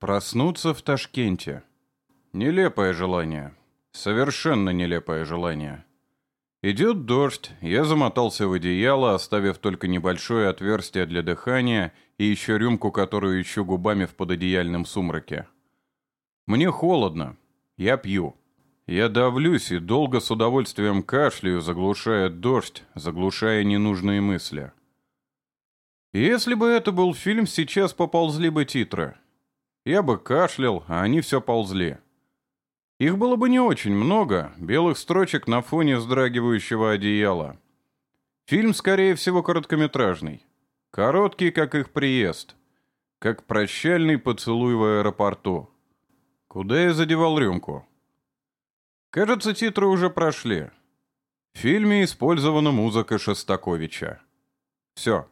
Проснуться в Ташкенте. Нелепое желание. Совершенно нелепое желание. Идет дождь, я замотался в одеяло, оставив только небольшое отверстие для дыхания и еще рюмку, которую ищу губами в пододеяльном сумраке. Мне холодно. Я пью. Я давлюсь и долго с удовольствием кашляю, заглушая дождь, заглушая ненужные мысли. Если бы это был фильм, сейчас поползли бы титры. Я бы кашлял, а они все ползли. Их было бы не очень много, белых строчек на фоне вздрагивающего одеяла. Фильм, скорее всего, короткометражный. Короткий, как их приезд. Как прощальный поцелуй в аэропорту. Куда я задевал рюмку? Кажется, титры уже прошли. В фильме использована музыка Шостаковича. Все.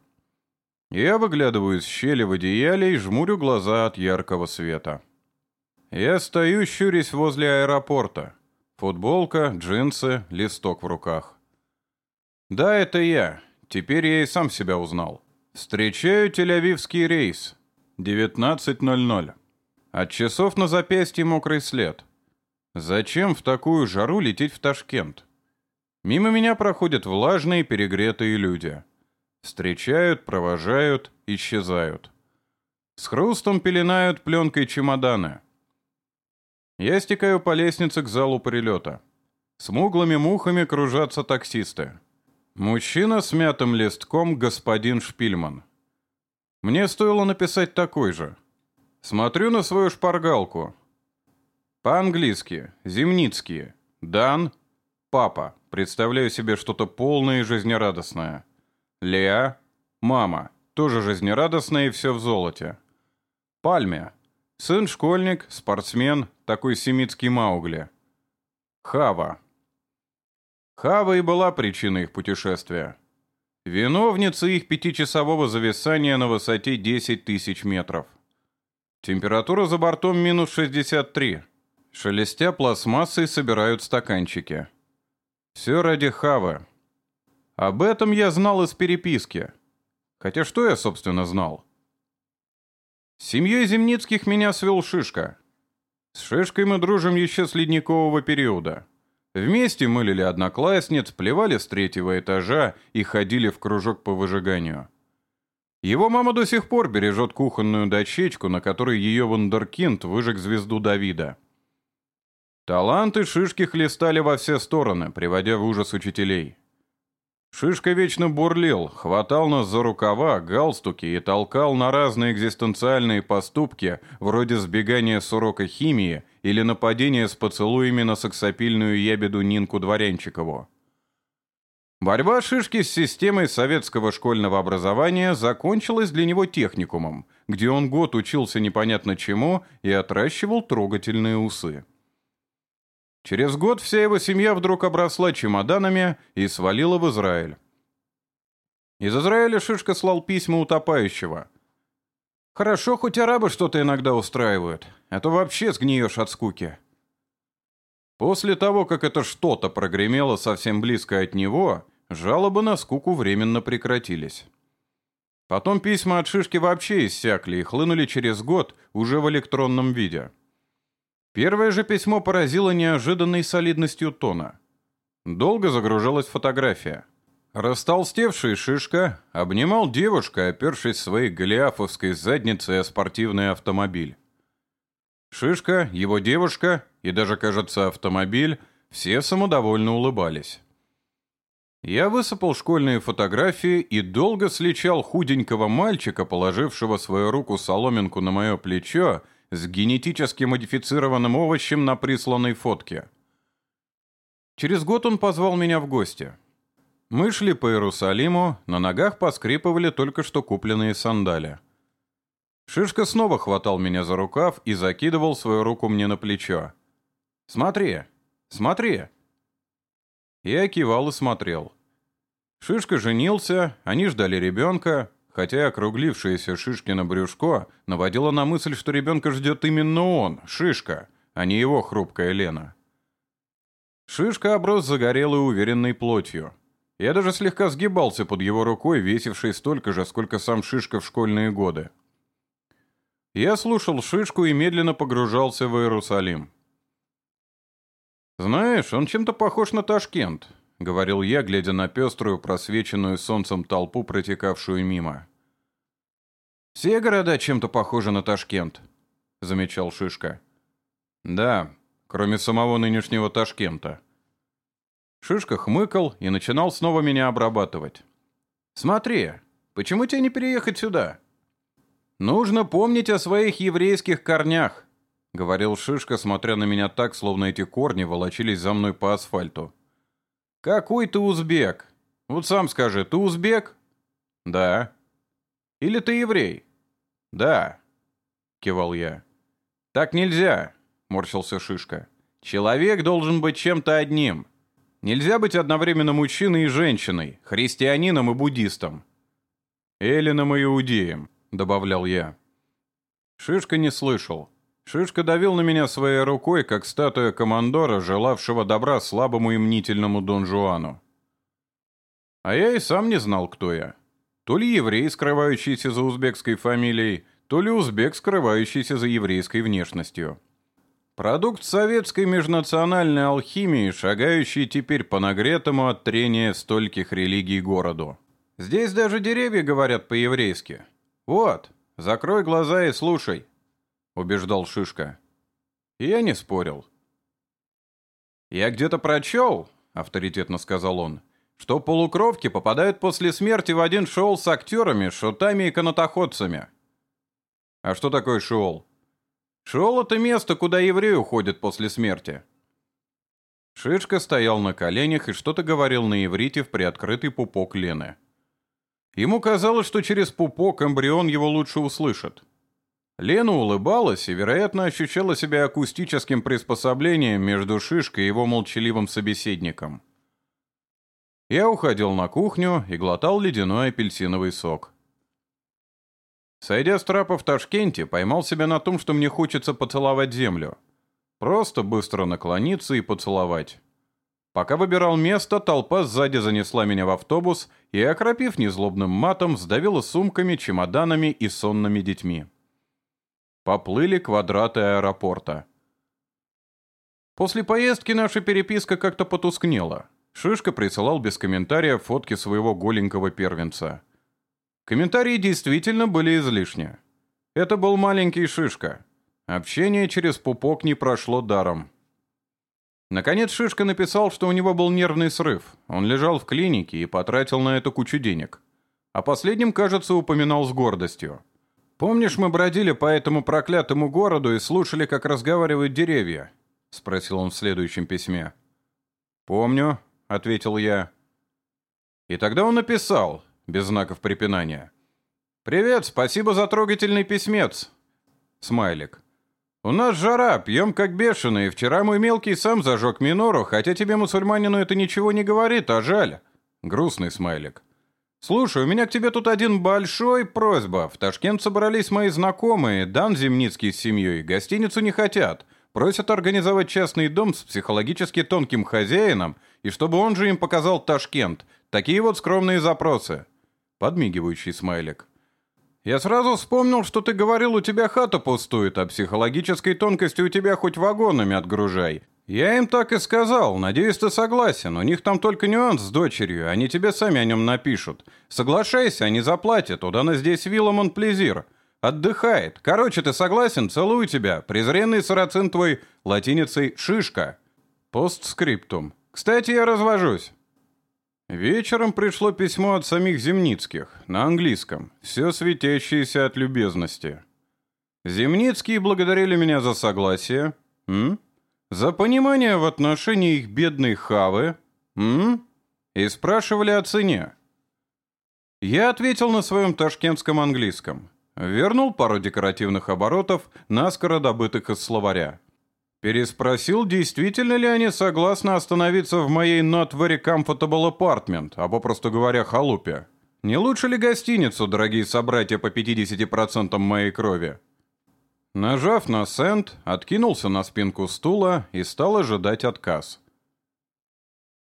Я выглядываю из щели в одеяле и жмурю глаза от яркого света. Я стою, щурясь возле аэропорта. Футболка, джинсы, листок в руках. Да, это я. Теперь я и сам себя узнал. Встречаю тель-авивский рейс. 19.00. От часов на запястье мокрый след. Зачем в такую жару лететь в Ташкент? Мимо меня проходят влажные перегретые люди. Встречают, провожают, исчезают. С хрустом пеленают пленкой чемоданы. Я стекаю по лестнице к залу прилета. Смуглыми мухами кружатся таксисты. Мужчина с мятым листком господин Шпильман. Мне стоило написать такой же. Смотрю на свою шпаргалку. По-английски. Земницкие. Дан. Папа. Представляю себе что-то полное и жизнерадостное. Леа. Мама. Тоже жизнерадостная и все в золоте. Пальме. Сын-школьник, спортсмен, такой семитский Маугли. Хава. Хава и была причиной их путешествия. Виновница их пятичасового зависания на высоте 10 тысяч метров. Температура за бортом минус 63. Шелестя пластмассой собирают стаканчики. Все ради Хавы. Об этом я знал из переписки. Хотя что я, собственно, знал? С семьей Земницких меня свел Шишка. С Шишкой мы дружим еще с ледникового периода. Вместе мылили одноклассниц, плевали с третьего этажа и ходили в кружок по выжиганию. Его мама до сих пор бережет кухонную дощечку, на которой ее вундеркинд выжег звезду Давида. Таланты Шишки хлестали во все стороны, приводя в ужас учителей. Шишка вечно бурлил, хватал нас за рукава, галстуки и толкал на разные экзистенциальные поступки, вроде сбегания с урока химии или нападения с поцелуями на саксопильную ябеду Нинку Дворянчикову. Борьба Шишки с системой советского школьного образования закончилась для него техникумом, где он год учился непонятно чему и отращивал трогательные усы. Через год вся его семья вдруг обросла чемоданами и свалила в Израиль. Из Израиля Шишка слал письма утопающего. «Хорошо, хоть арабы что-то иногда устраивают, а то вообще сгниешь от скуки». После того, как это что-то прогремело совсем близко от него, жалобы на скуку временно прекратились. Потом письма от Шишки вообще иссякли и хлынули через год уже в электронном виде. Первое же письмо поразило неожиданной солидностью тона. Долго загружалась фотография. Растолстевший Шишка обнимал девушку, опершись своей голиафовской задницей о спортивный автомобиль. Шишка, его девушка и даже, кажется, автомобиль все самодовольно улыбались. Я высыпал школьные фотографии и долго сличал худенького мальчика, положившего свою руку-соломинку на мое плечо, с генетически модифицированным овощем на присланной фотке. Через год он позвал меня в гости. Мы шли по Иерусалиму, на ногах поскрипывали только что купленные сандали. Шишка снова хватал меня за рукав и закидывал свою руку мне на плечо. «Смотри! Смотри!» Я кивал и смотрел. Шишка женился, они ждали ребенка, хотя округлившееся Шишкино брюшко наводило на мысль, что ребенка ждет именно он, Шишка, а не его хрупкая Лена. Шишка оброс загорелой уверенной плотью. Я даже слегка сгибался под его рукой, весившей столько же, сколько сам Шишка в школьные годы. Я слушал шишку и медленно погружался в Иерусалим. «Знаешь, он чем-то похож на Ташкент», — говорил я, глядя на пеструю, просвеченную солнцем толпу, протекавшую мимо. «Все города чем-то похожи на Ташкент», — замечал Шишка. «Да, кроме самого нынешнего Ташкента». Шишка хмыкал и начинал снова меня обрабатывать. «Смотри, почему тебе не переехать сюда?» «Нужно помнить о своих еврейских корнях», — говорил Шишка, смотря на меня так, словно эти корни волочились за мной по асфальту. «Какой ты узбек? Вот сам скажи, ты узбек?» «Да». «Или ты еврей?» «Да», — кивал я. «Так нельзя», — морщился Шишка. «Человек должен быть чем-то одним. Нельзя быть одновременно мужчиной и женщиной, христианином и буддистом». «Эллином и иудеем», — добавлял я. Шишка не слышал. Шишка давил на меня своей рукой, как статуя командора, желавшего добра слабому и мнительному Дон Жуану. А я и сам не знал, кто я. То ли еврей, скрывающийся за узбекской фамилией, то ли узбек, скрывающийся за еврейской внешностью. Продукт советской межнациональной алхимии, шагающий теперь по нагретому от трения стольких религий городу. Здесь даже деревья говорят по-еврейски. Вот, закрой глаза и слушай убеждал Шишка. И я не спорил. «Я где-то прочел», — авторитетно сказал он, «что полукровки попадают после смерти в один шоу с актерами, шутами и канатоходцами». «А что такое шоу?» «Шоу — это место, куда евреи уходят после смерти». Шишка стоял на коленях и что-то говорил на иврите в приоткрытый пупок Лены. Ему казалось, что через пупок эмбрион его лучше услышит. Лена улыбалась и, вероятно, ощущала себя акустическим приспособлением между Шишкой и его молчаливым собеседником. Я уходил на кухню и глотал ледяной апельсиновый сок. Сойдя с трапа в Ташкенте, поймал себя на том, что мне хочется поцеловать землю. Просто быстро наклониться и поцеловать. Пока выбирал место, толпа сзади занесла меня в автобус и, окропив незлобным матом, сдавила сумками, чемоданами и сонными детьми. Поплыли квадраты аэропорта. После поездки наша переписка как-то потускнела. Шишка присылал без комментариев фотки своего голенького первенца. Комментарии действительно были излишни. Это был маленький Шишка. Общение через пупок не прошло даром. Наконец Шишка написал, что у него был нервный срыв. Он лежал в клинике и потратил на это кучу денег. А последним, кажется, упоминал с гордостью. «Помнишь, мы бродили по этому проклятому городу и слушали, как разговаривают деревья?» — спросил он в следующем письме. «Помню», — ответил я. И тогда он написал, без знаков препинания. «Привет, спасибо за трогательный письмец». Смайлик. «У нас жара, пьем как бешеные. Вчера мой мелкий сам зажег минору, хотя тебе, мусульманину, это ничего не говорит, а жаль». Грустный смайлик. «Слушай, у меня к тебе тут один большой просьба. В Ташкент собрались мои знакомые, Дан Земницкий с семьей. Гостиницу не хотят. Просят организовать частный дом с психологически тонким хозяином, и чтобы он же им показал Ташкент. Такие вот скромные запросы». Подмигивающий смайлик. «Я сразу вспомнил, что ты говорил, у тебя хата пустует, а психологической тонкости у тебя хоть вагонами отгружай. «Я им так и сказал. Надеюсь, ты согласен. У них там только нюанс с дочерью. Они тебе сами о нем напишут. Соглашайся, они заплатят. У Дана здесь вилла Монплезир. Отдыхает. Короче, ты согласен? Целую тебя. Презренный сарацин твой латиницей «шишка». Постскриптум. Кстати, я развожусь. Вечером пришло письмо от самих Земницких, на английском, все светящееся от любезности. Земницкие благодарили меня за согласие. М? За понимание в отношении их бедной Хавы, м? И спрашивали о цене. Я ответил на своем ташкентском английском. Вернул пару декоративных оборотов, наскоро добытых из словаря. Переспросил, действительно ли они согласны остановиться в моей not very comfortable apartment, а попросту говоря, халупе. Не лучше ли гостиницу, дорогие собратья, по 50% моей крови? Нажав на сент, откинулся на спинку стула и стал ожидать отказ.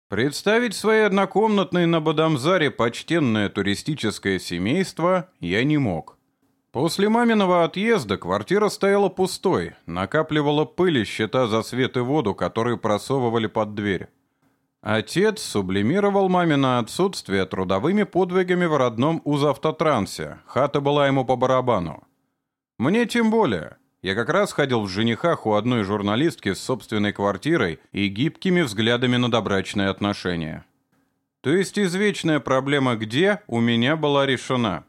Представить своей однокомнатной на Бадамзаре почтенное туристическое семейство я не мог. После маминого отъезда квартира стояла пустой, накапливала пыль счета за свет и воду, которые просовывали под дверь. Отец сублимировал мамино отсутствие трудовыми подвигами в родном узавтотрансе. Хата была ему по барабану. Мне тем более. Я как раз ходил в женихах у одной журналистки с собственной квартирой и гибкими взглядами на добрачные отношения. То есть извечная проблема «где» у меня была решена.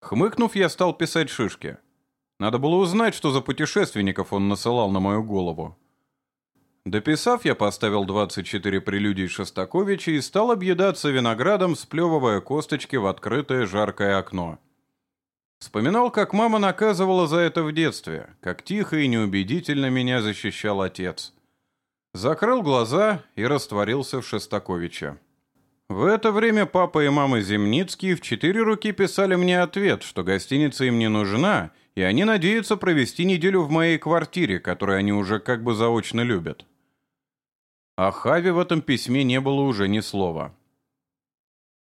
Хмыкнув, я стал писать шишки. Надо было узнать, что за путешественников он насылал на мою голову. Дописав, я поставил 24 прелюдий Шостаковича и стал объедаться виноградом, сплевывая косточки в открытое жаркое окно. Вспоминал, как мама наказывала за это в детстве, как тихо и неубедительно меня защищал отец. Закрыл глаза и растворился в Шостаковиче. В это время папа и мама Земницкие в четыре руки писали мне ответ, что гостиница им не нужна, и они надеются провести неделю в моей квартире, которую они уже как бы заочно любят. О Хаве в этом письме не было уже ни слова.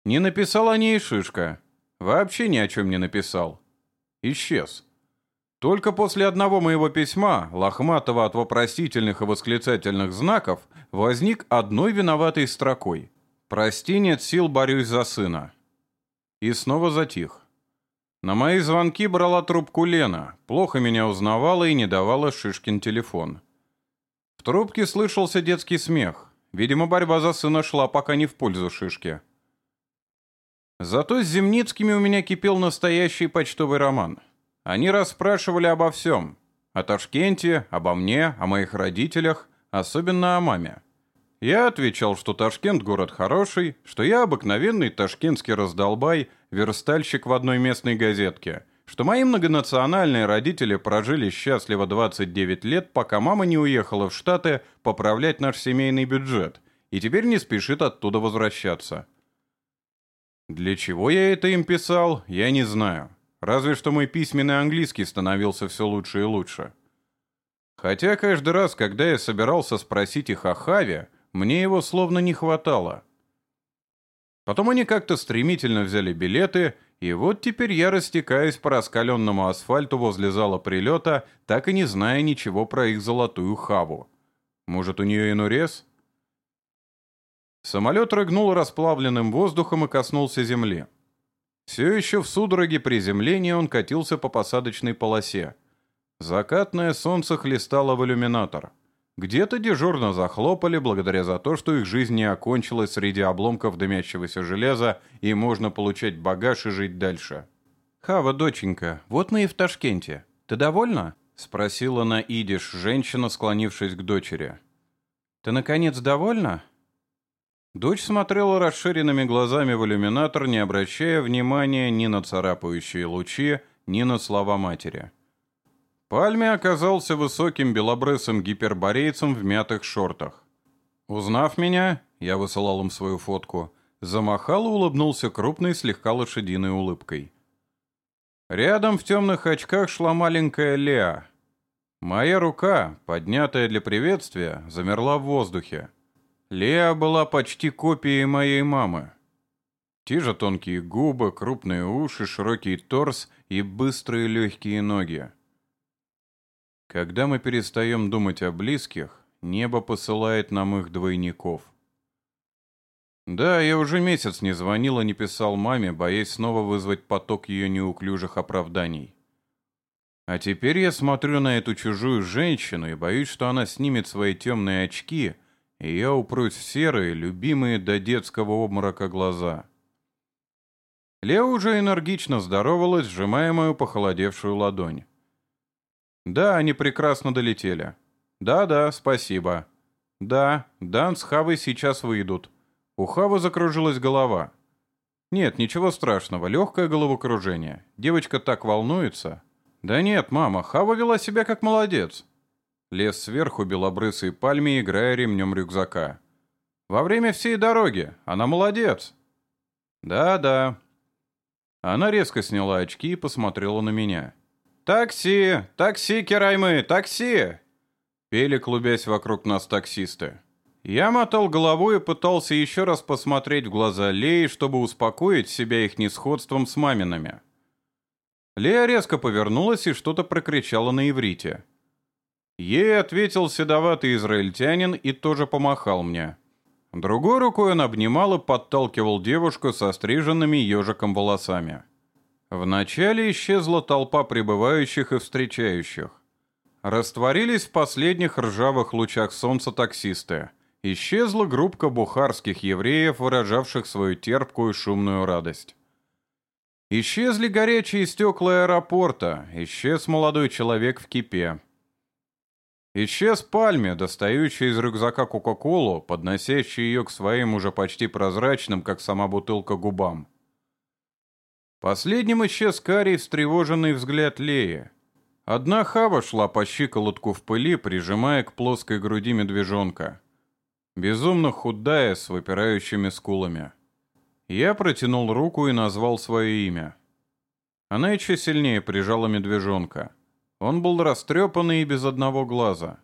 Не написал о ней Шишка. Вообще ни о чем не написал. Исчез. Только после одного моего письма, лохматого от вопросительных и восклицательных знаков, возник одной виноватой строкой. «Прости, нет сил, борюсь за сына». И снова затих. На мои звонки брала трубку Лена, плохо меня узнавала и не давала Шишкин телефон трубке слышался детский смех. Видимо, борьба за сына шла пока не в пользу шишки. Зато с Земницкими у меня кипел настоящий почтовый роман. Они расспрашивали обо всем. О Ташкенте, обо мне, о моих родителях, особенно о маме. Я отвечал, что Ташкент город хороший, что я обыкновенный ташкентский раздолбай, верстальщик в одной местной газетке – что мои многонациональные родители прожили счастливо 29 лет, пока мама не уехала в Штаты поправлять наш семейный бюджет, и теперь не спешит оттуда возвращаться. Для чего я это им писал, я не знаю. Разве что мой письменный английский становился все лучше и лучше. Хотя каждый раз, когда я собирался спросить их о Хаве, мне его словно не хватало. Потом они как-то стремительно взяли билеты — и вот теперь я растекаюсь по раскаленному асфальту возле зала прилета, так и не зная ничего про их золотую хаву. Может, у нее инурез? Самолет рыгнул расплавленным воздухом и коснулся земли. Все еще в судороге приземления он катился по посадочной полосе. Закатное солнце хлестало в иллюминатор. Где-то дежурно захлопали, благодаря за то, что их жизнь не окончилась среди обломков дымящегося железа, и можно получать багаж и жить дальше. «Хава, доченька, вот мы и в Ташкенте. Ты довольна?» — спросила на идиш женщина, склонившись к дочери. «Ты, наконец, довольна?» Дочь смотрела расширенными глазами в иллюминатор, не обращая внимания ни на царапающие лучи, ни на слова матери. Пальме оказался высоким белобрысым гиперборейцем в мятых шортах. Узнав меня, я высылал им свою фотку, замахал и улыбнулся крупной, слегка лошадиной улыбкой. Рядом в темных очках шла маленькая Леа. Моя рука, поднятая для приветствия, замерла в воздухе. Леа была почти копией моей мамы. Те же тонкие губы, крупные уши, широкий торс и быстрые легкие ноги. Когда мы перестаем думать о близких, небо посылает нам их двойников. Да, я уже месяц не звонил и не писал маме, боясь снова вызвать поток ее неуклюжих оправданий. А теперь я смотрю на эту чужую женщину и боюсь, что она снимет свои темные очки, и я упрусь в серые, любимые до детского обморока глаза. Лео уже энергично здоровалась, сжимая мою похолодевшую ладонь. Да, они прекрасно долетели. Да-да, спасибо. Да, Дан с Хавой сейчас выйдут. У Хавы закружилась голова. Нет, ничего страшного, легкое головокружение. Девочка так волнуется. Да нет, мама, Хава вела себя как молодец. Лез сверху белобрысой пальме, играя ремнем рюкзака. Во время всей дороги. Она молодец. Да-да. Она резко сняла очки и посмотрела на меня. «Такси! Такси, Кераймы! Такси!» Пели, клубясь вокруг нас таксисты. Я мотал головой и пытался еще раз посмотреть в глаза Леи, чтобы успокоить себя их несходством с мамиными. Лея резко повернулась и что-то прокричала на иврите. Ей ответил седоватый израильтянин и тоже помахал мне. Другой рукой он обнимал и подталкивал девушку со стриженными ежиком волосами. Вначале исчезла толпа прибывающих и встречающих. Растворились в последних ржавых лучах солнца таксисты. Исчезла группка бухарских евреев, выражавших свою терпкую шумную радость. Исчезли горячие стекла аэропорта, исчез молодой человек в кипе. Исчез пальме, достающий из рюкзака Кока-Колу, подносящий ее к своим уже почти прозрачным, как сама бутылка, губам. Последним исчез карий встревоженный взгляд Леи. Одна хава шла по щиколотку в пыли, прижимая к плоской груди медвежонка. Безумно худая, с выпирающими скулами. Я протянул руку и назвал свое имя. Она еще сильнее прижала медвежонка. Он был растрепанный и без одного глаза.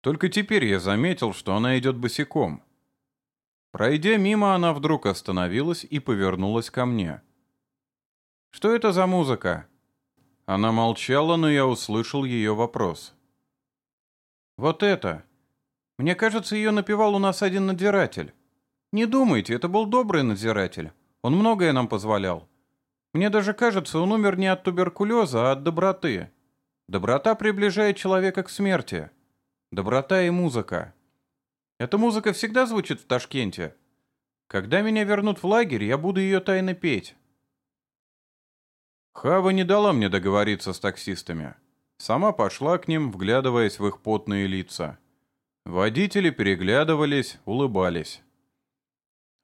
Только теперь я заметил, что она идет босиком. Пройдя мимо, она вдруг остановилась и повернулась ко мне. «Что это за музыка?» Она молчала, но я услышал ее вопрос. «Вот это. Мне кажется, ее напевал у нас один надзиратель. Не думайте, это был добрый надзиратель. Он многое нам позволял. Мне даже кажется, он умер не от туберкулеза, а от доброты. Доброта приближает человека к смерти. Доброта и музыка. Эта музыка всегда звучит в Ташкенте. Когда меня вернут в лагерь, я буду ее тайно петь. Хава не дала мне договориться с таксистами. Сама пошла к ним, вглядываясь в их потные лица. Водители переглядывались, улыбались.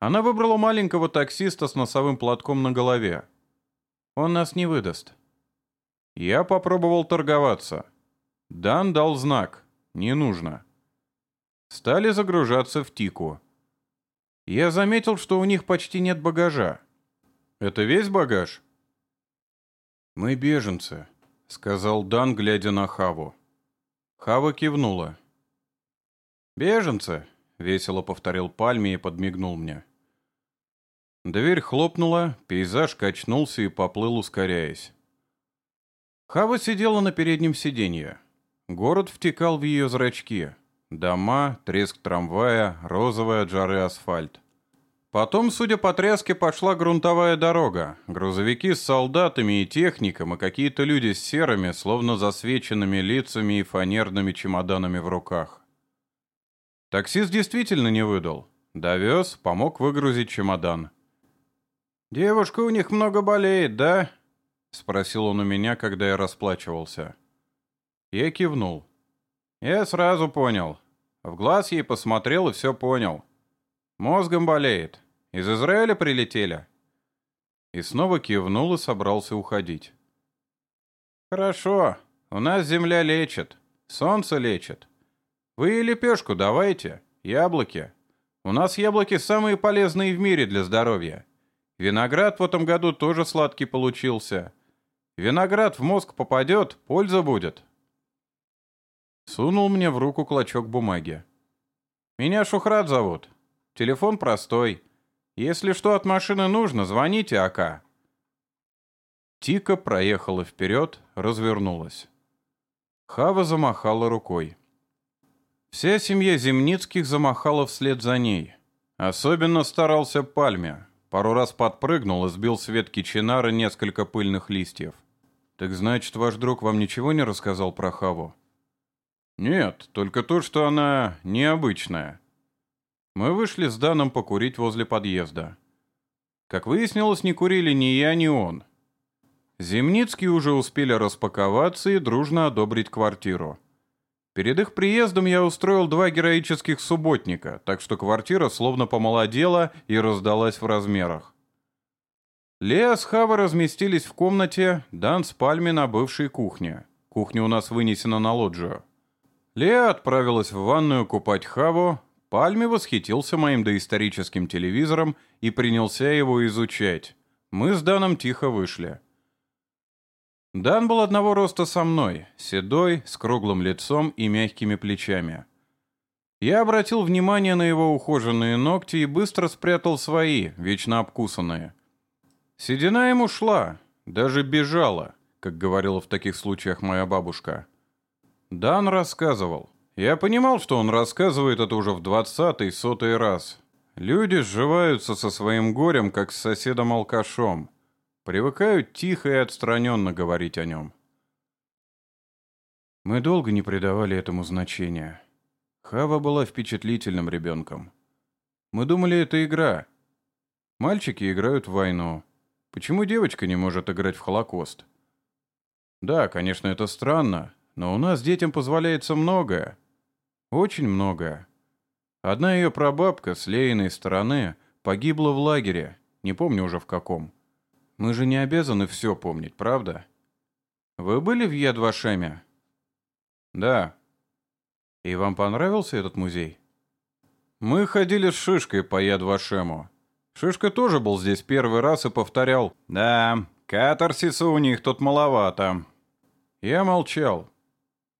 Она выбрала маленького таксиста с носовым платком на голове. Он нас не выдаст. Я попробовал торговаться. Дан дал знак. Не нужно. Стали загружаться в Тику. Я заметил, что у них почти нет багажа. Это весь багаж? Мы беженцы, сказал Дан, глядя на Хаву. Хава кивнула. «Беженцы!» — весело повторил Пальми и подмигнул мне. Дверь хлопнула, пейзаж качнулся и поплыл, ускоряясь. Хава сидела на переднем сиденье. Город втекал в ее зрачки. Дома, треск трамвая, розовый от жары асфальт. Потом, судя по тряске, пошла грунтовая дорога. Грузовики с солдатами и техником, и какие-то люди с серыми, словно засвеченными лицами и фанерными чемоданами в руках. Таксист действительно не выдал. Довез, помог выгрузить чемодан. «Девушка у них много болеет, да?» — спросил он у меня, когда я расплачивался. Я кивнул. Я сразу понял. В глаз ей посмотрел и все понял. Мозгом болеет. Из Израиля прилетели?» И снова кивнул и собрался уходить. «Хорошо. У нас земля лечит. Солнце лечит. Вы и лепешку давайте. Яблоки. У нас яблоки самые полезные в мире для здоровья. Виноград в этом году тоже сладкий получился. Виноград в мозг попадет, польза будет. Сунул мне в руку клочок бумаги. Меня Шухрат зовут. Телефон простой. Если что от машины нужно, звоните АК. Тика проехала вперед, развернулась. Хава замахала рукой. Вся семья Земницких замахала вслед за ней. Особенно старался Пальме. Пару раз подпрыгнул и сбил с ветки чинара несколько пыльных листьев. «Так значит, ваш друг вам ничего не рассказал про Хаву?» «Нет, только то, что она необычная». Мы вышли с Даном покурить возле подъезда. Как выяснилось, не курили ни я, ни он. Земницкие уже успели распаковаться и дружно одобрить квартиру. Перед их приездом я устроил два героических субботника, так что квартира словно помолодела и раздалась в размерах. Леа с Хава разместились в комнате, Дан с Пальми на бывшей кухне. Кухня у нас вынесена на лоджию. Леа отправилась в ванную купать Хаву, Пальми восхитился моим доисторическим телевизором и принялся его изучать. Мы с Даном тихо вышли. Дан был одного роста со мной, седой, с круглым лицом и мягкими плечами. Я обратил внимание на его ухоженные ногти и быстро спрятал свои, вечно обкусанные – Седина ему шла. даже бежала, как говорила в таких случаях моя бабушка. Дан рассказывал. Я понимал, что он рассказывает это уже в двадцатый, сотый раз. Люди сживаются со своим горем, как с соседом-алкашом. Привыкают тихо и отстраненно говорить о нем. Мы долго не придавали этому значения. Хава была впечатлительным ребенком. Мы думали, это игра. Мальчики играют в войну. Почему девочка не может играть в Холокост? Да, конечно, это странно, но у нас детям позволяется многое. Очень многое. Одна ее прабабка с Лейной стороны погибла в лагере, не помню уже в каком. Мы же не обязаны все помнить, правда? Вы были в Ядвашеме? Да. И вам понравился этот музей? Мы ходили с Шишкой по Ядвашему. Шишка тоже был здесь первый раз и повторял «Да, катарсиса у них тут маловато». Я молчал.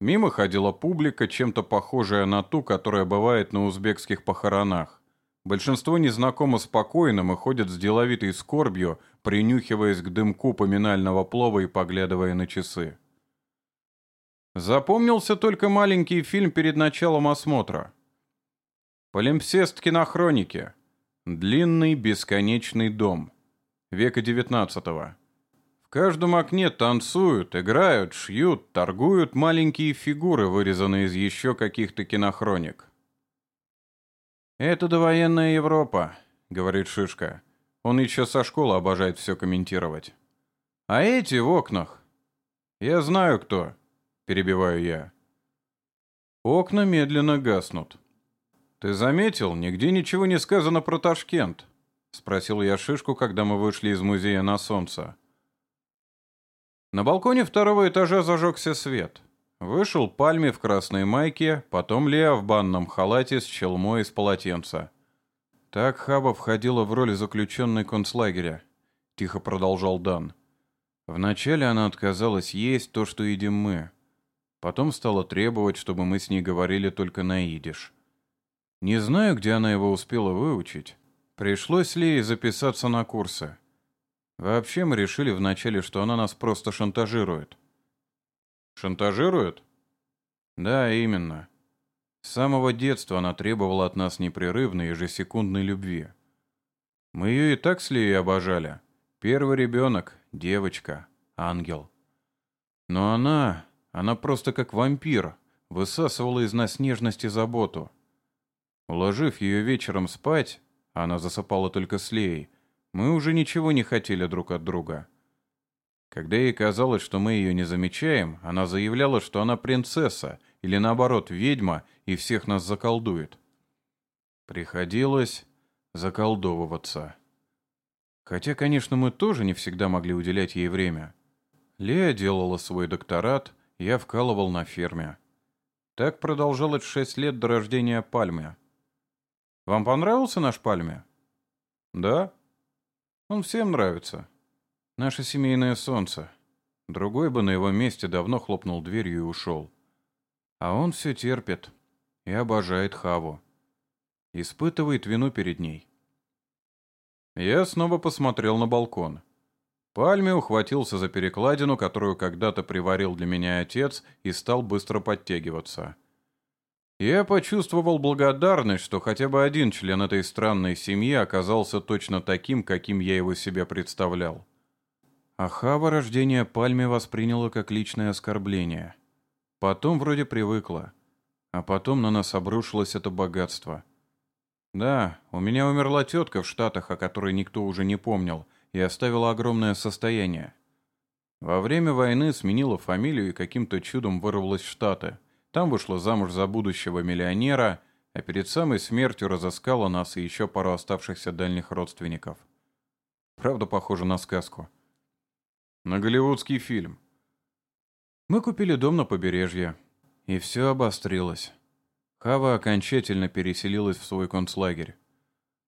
Мимо ходила публика, чем-то похожая на ту, которая бывает на узбекских похоронах. Большинство незнакомо спокойным и ходят с деловитой скорбью, принюхиваясь к дымку поминального плова и поглядывая на часы. Запомнился только маленький фильм перед началом осмотра. Полимпсест кинохроники. Длинный бесконечный дом. Века девятнадцатого каждом окне танцуют, играют, шьют, торгуют маленькие фигуры, вырезанные из еще каких-то кинохроник. «Это довоенная Европа», — говорит Шишка. Он еще со школы обожает все комментировать. «А эти в окнах?» «Я знаю, кто», — перебиваю я. Окна медленно гаснут. «Ты заметил, нигде ничего не сказано про Ташкент?» — спросил я Шишку, когда мы вышли из музея на солнце. На балконе второго этажа зажегся свет. Вышел Пальми в красной майке, потом Леа в банном халате с челмой из полотенца. Так Хаба входила в роль заключенной концлагеря, тихо продолжал Дан. Вначале она отказалась есть то, что едим мы. Потом стала требовать, чтобы мы с ней говорили только на идиш. Не знаю, где она его успела выучить. Пришлось ли ей записаться на курсы. Вообще мы решили вначале, что она нас просто шантажирует. Шантажирует? Да, именно. С самого детства она требовала от нас непрерывной ежесекундной любви. Мы ее и так с Лией обожали. Первый ребенок, девочка, ангел. Но она, она просто как вампир, высасывала из нас нежность и заботу. Уложив ее вечером спать, она засыпала только с Леей, мы уже ничего не хотели друг от друга. Когда ей казалось, что мы ее не замечаем, она заявляла, что она принцесса или наоборот ведьма и всех нас заколдует. Приходилось заколдовываться. Хотя, конечно, мы тоже не всегда могли уделять ей время. Лея делала свой докторат, я вкалывал на ферме. Так продолжалось шесть лет до рождения Пальме. Вам понравился наш Пальме? Да? Он всем нравится. Наше семейное солнце. Другой бы на его месте давно хлопнул дверью и ушел. А он все терпит и обожает Хаву. Испытывает вину перед ней. Я снова посмотрел на балкон. Пальме ухватился за перекладину, которую когда-то приварил для меня отец, и стал быстро подтягиваться. Я почувствовал благодарность, что хотя бы один член этой странной семьи оказался точно таким, каким я его себе представлял. Ахава рождение Пальме восприняла как личное оскорбление. Потом вроде привыкла. А потом на нас обрушилось это богатство. Да, у меня умерла тетка в Штатах, о которой никто уже не помнил, и оставила огромное состояние. Во время войны сменила фамилию и каким-то чудом вырвалась в Штаты. Там вышла замуж за будущего миллионера, а перед самой смертью разыскала нас и еще пару оставшихся дальних родственников. Правда, похоже на сказку. На голливудский фильм. Мы купили дом на побережье, и все обострилось. Хава окончательно переселилась в свой концлагерь.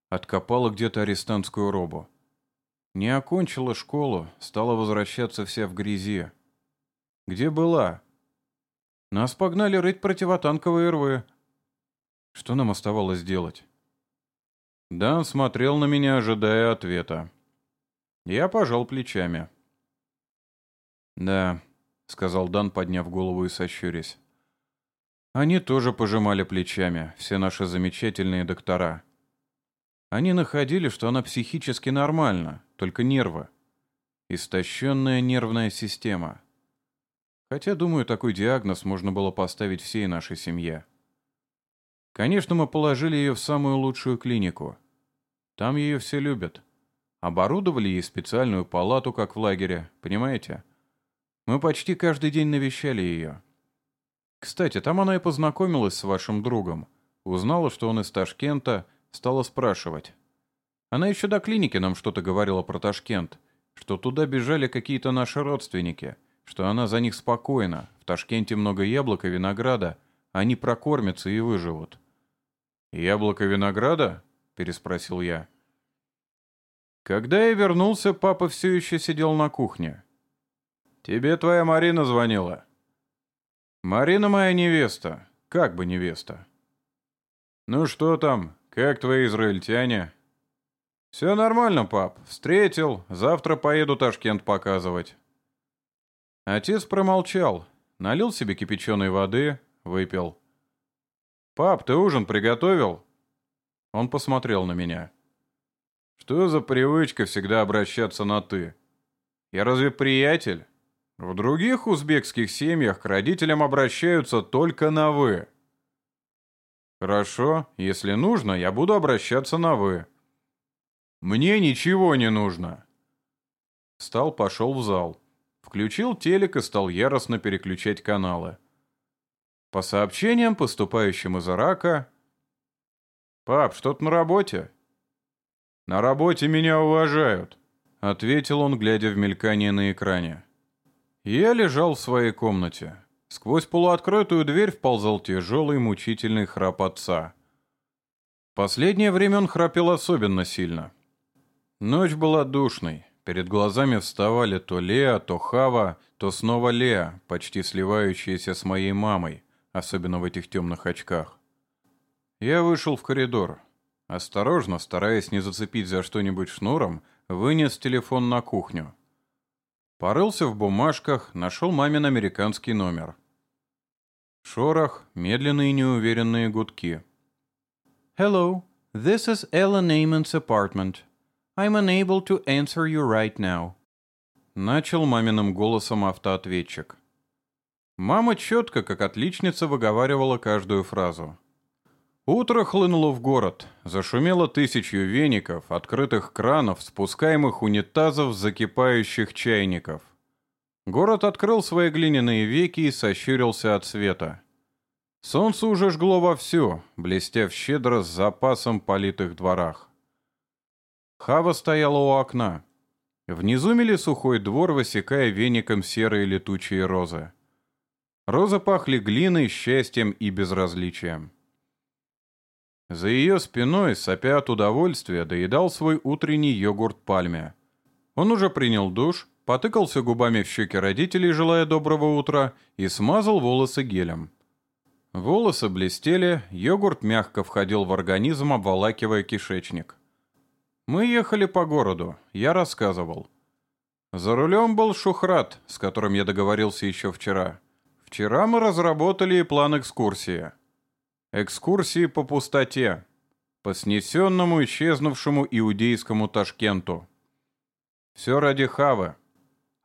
Откопала где-то арестантскую робу. Не окончила школу, стала возвращаться вся в грязи. Где была? Нас погнали рыть противотанковые рвы. Что нам оставалось делать? Дан смотрел на меня, ожидая ответа. Я пожал плечами. «Да», — сказал Дан, подняв голову и сощурясь. Они тоже пожимали плечами, все наши замечательные доктора. Они находили, что она психически нормальна, только нервы. Истощенная нервная система. Хотя, думаю, такой диагноз можно было поставить всей нашей семье. Конечно, мы положили ее в самую лучшую клинику. Там ее все любят. Оборудовали ей специальную палату, как в лагере, понимаете? Мы почти каждый день навещали ее. Кстати, там она и познакомилась с вашим другом. Узнала, что он из Ташкента, стала спрашивать. Она еще до клиники нам что-то говорила про Ташкент, что туда бежали какие-то наши родственники, что она за них спокойна, в Ташкенте много яблок и винограда, они прокормятся и выживут. «Яблоко винограда?» — переспросил я. Когда я вернулся, папа все еще сидел на кухне. «Тебе твоя Марина звонила?» «Марина моя невеста. Как бы невеста». «Ну что там? Как твои израильтяне?» «Все нормально, пап. Встретил. Завтра поеду Ташкент показывать». Отец промолчал. Налил себе кипяченой воды, выпил. «Пап, ты ужин приготовил?» Он посмотрел на меня. «Что за привычка всегда обращаться на «ты»? Я разве приятель?» В других узбекских семьях к родителям обращаются только на «вы». Хорошо, если нужно, я буду обращаться на «вы». Мне ничего не нужно. Встал, пошел в зал. Включил телек и стал яростно переключать каналы. По сообщениям, поступающим из Ирака... «Пап, что-то на работе?» «На работе меня уважают», — ответил он, глядя в мелькание на экране. Я лежал в своей комнате. Сквозь полуоткрытую дверь вползал тяжелый мучительный храп отца. Последнее время он храпел особенно сильно. Ночь была душной. Перед глазами вставали то Леа, то Хава, то снова Леа, почти сливающаяся с моей мамой, особенно в этих темных очках. Я вышел в коридор. Осторожно, стараясь не зацепить за что-нибудь шнуром, вынес телефон на кухню. Порылся в бумажках, нашел мамин американский номер. Шорох, медленные неуверенные гудки. Hello, this is Ella Neyman's apartment. I'm unable to answer you right now. Начал маминым голосом автоответчик. Мама четко, как отличница, выговаривала каждую фразу. Утро хлынуло в город, зашумело тысячью веников, открытых кранов, спускаемых унитазов, закипающих чайников. Город открыл свои глиняные веки и сощурился от света. Солнце уже жгло вовсю, блестя щедро с запасом политых дворах. Хава стояла у окна. Внизу мели сухой двор, высекая веником серые летучие розы. Розы пахли глиной, счастьем и безразличием. За ее спиной, сопя от удовольствия, доедал свой утренний йогурт пальме. Он уже принял душ, потыкался губами в щеки родителей, желая доброго утра, и смазал волосы гелем. Волосы блестели, йогурт мягко входил в организм, обволакивая кишечник. Мы ехали по городу, я рассказывал. За рулем был Шухрат, с которым я договорился еще вчера. Вчера мы разработали план экскурсии. Экскурсии по пустоте, по снесенному, исчезнувшему иудейскому Ташкенту. Все ради Хавы.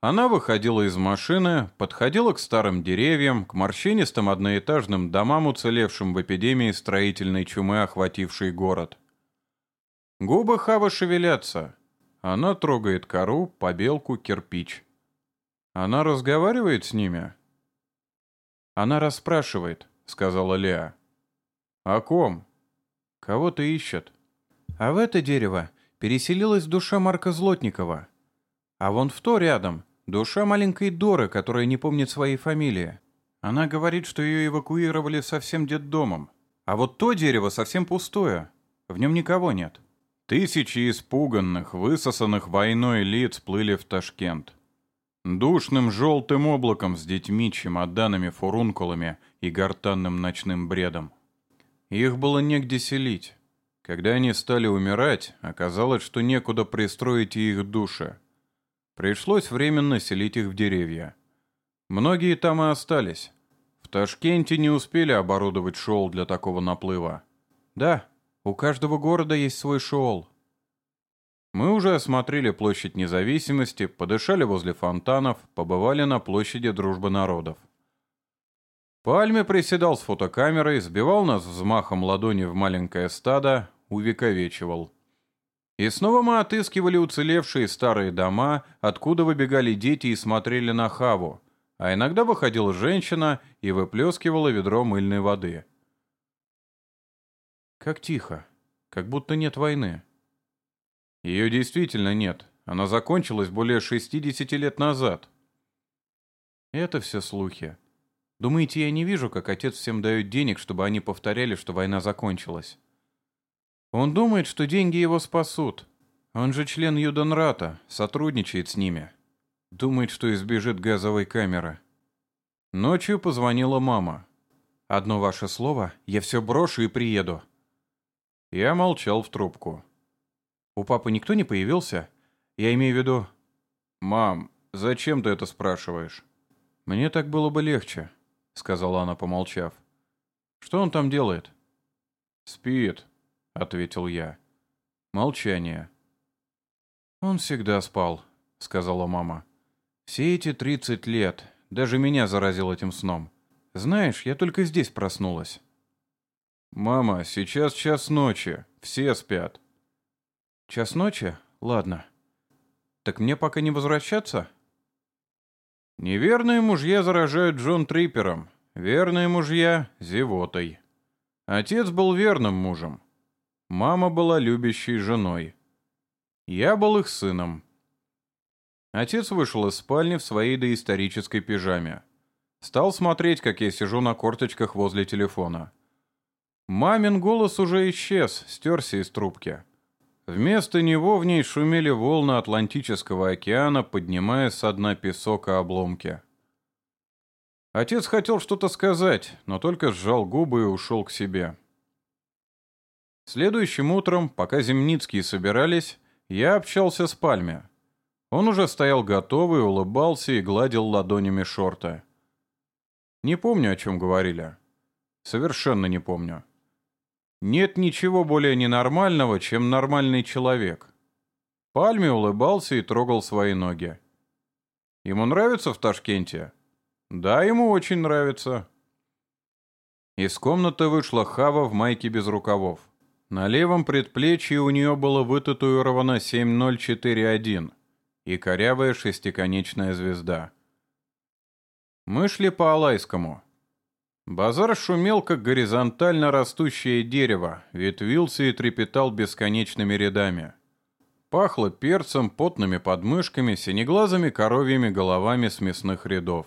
Она выходила из машины, подходила к старым деревьям, к морщинистым одноэтажным домам, уцелевшим в эпидемии строительной чумы, охватившей город. Губы Хавы шевелятся. Она трогает кору, побелку, кирпич. Она разговаривает с ними? Она расспрашивает, сказала Леа. «О ком?» «Кого-то ищет». «А в это дерево переселилась душа Марка Злотникова. А вон в то рядом душа маленькой Доры, которая не помнит своей фамилии. Она говорит, что ее эвакуировали совсем детдомом. А вот то дерево совсем пустое. В нем никого нет». Тысячи испуганных, высосанных войной лиц плыли в Ташкент. Душным желтым облаком с детьми, чемоданами, фурункулами и гортанным ночным бредом. Их было негде селить. Когда они стали умирать, оказалось, что некуда пристроить их души. Пришлось временно селить их в деревья. Многие там и остались. В Ташкенте не успели оборудовать шоул для такого наплыва. Да, у каждого города есть свой шоул. Мы уже осмотрели площадь независимости, подышали возле фонтанов, побывали на площади Дружбы народов. Пальме приседал с фотокамерой, сбивал нас взмахом ладони в маленькое стадо, увековечивал. И снова мы отыскивали уцелевшие старые дома, откуда выбегали дети и смотрели на Хаву, а иногда выходила женщина и выплескивала ведро мыльной воды. Как тихо, как будто нет войны. Ее действительно нет. Она закончилась более 60 лет назад. Это все слухи. Думаете, я не вижу, как отец всем дает денег, чтобы они повторяли, что война закончилась? Он думает, что деньги его спасут. Он же член Юденрата, сотрудничает с ними. Думает, что избежит газовой камеры. Ночью позвонила мама. «Одно ваше слово, я все брошу и приеду». Я молчал в трубку. У папы никто не появился? Я имею в виду... Мам, зачем ты это спрашиваешь? Мне так было бы легче, сказала она, помолчав. Что он там делает? Спит, ответил я. Молчание. Он всегда спал, сказала мама. Все эти тридцать лет. Даже меня заразил этим сном. Знаешь, я только здесь проснулась. «Мама, сейчас час ночи. Все спят. Час ночи? Ладно. Так мне пока не возвращаться? Неверные мужья заражают Джон Триппером, верные мужья — зевотой. Отец был верным мужем. Мама была любящей женой. Я был их сыном. Отец вышел из спальни в своей доисторической пижаме. Стал смотреть, как я сижу на корточках возле телефона. Мамин голос уже исчез, стерся из трубки. Вместо него в ней шумели волны Атлантического океана, поднимая со дна песок и обломки. Отец хотел что-то сказать, но только сжал губы и ушел к себе. Следующим утром, пока Земницкие собирались, я общался с Пальме. Он уже стоял готовый, улыбался и гладил ладонями шорты. Не помню, о чем говорили. Совершенно не помню. Нет ничего более ненормального, чем нормальный человек. Пальме улыбался и трогал свои ноги. Ему нравится в Ташкенте? Да, ему очень нравится. Из комнаты вышла Хава в майке без рукавов. На левом предплечье у нее было вытатуировано 7041 и корявая шестиконечная звезда. Мы шли по Алайскому. Базар шумел, как горизонтально растущее дерево, ветвился и трепетал бесконечными рядами. Пахло перцем, потными подмышками, синеглазыми коровьими головами с мясных рядов.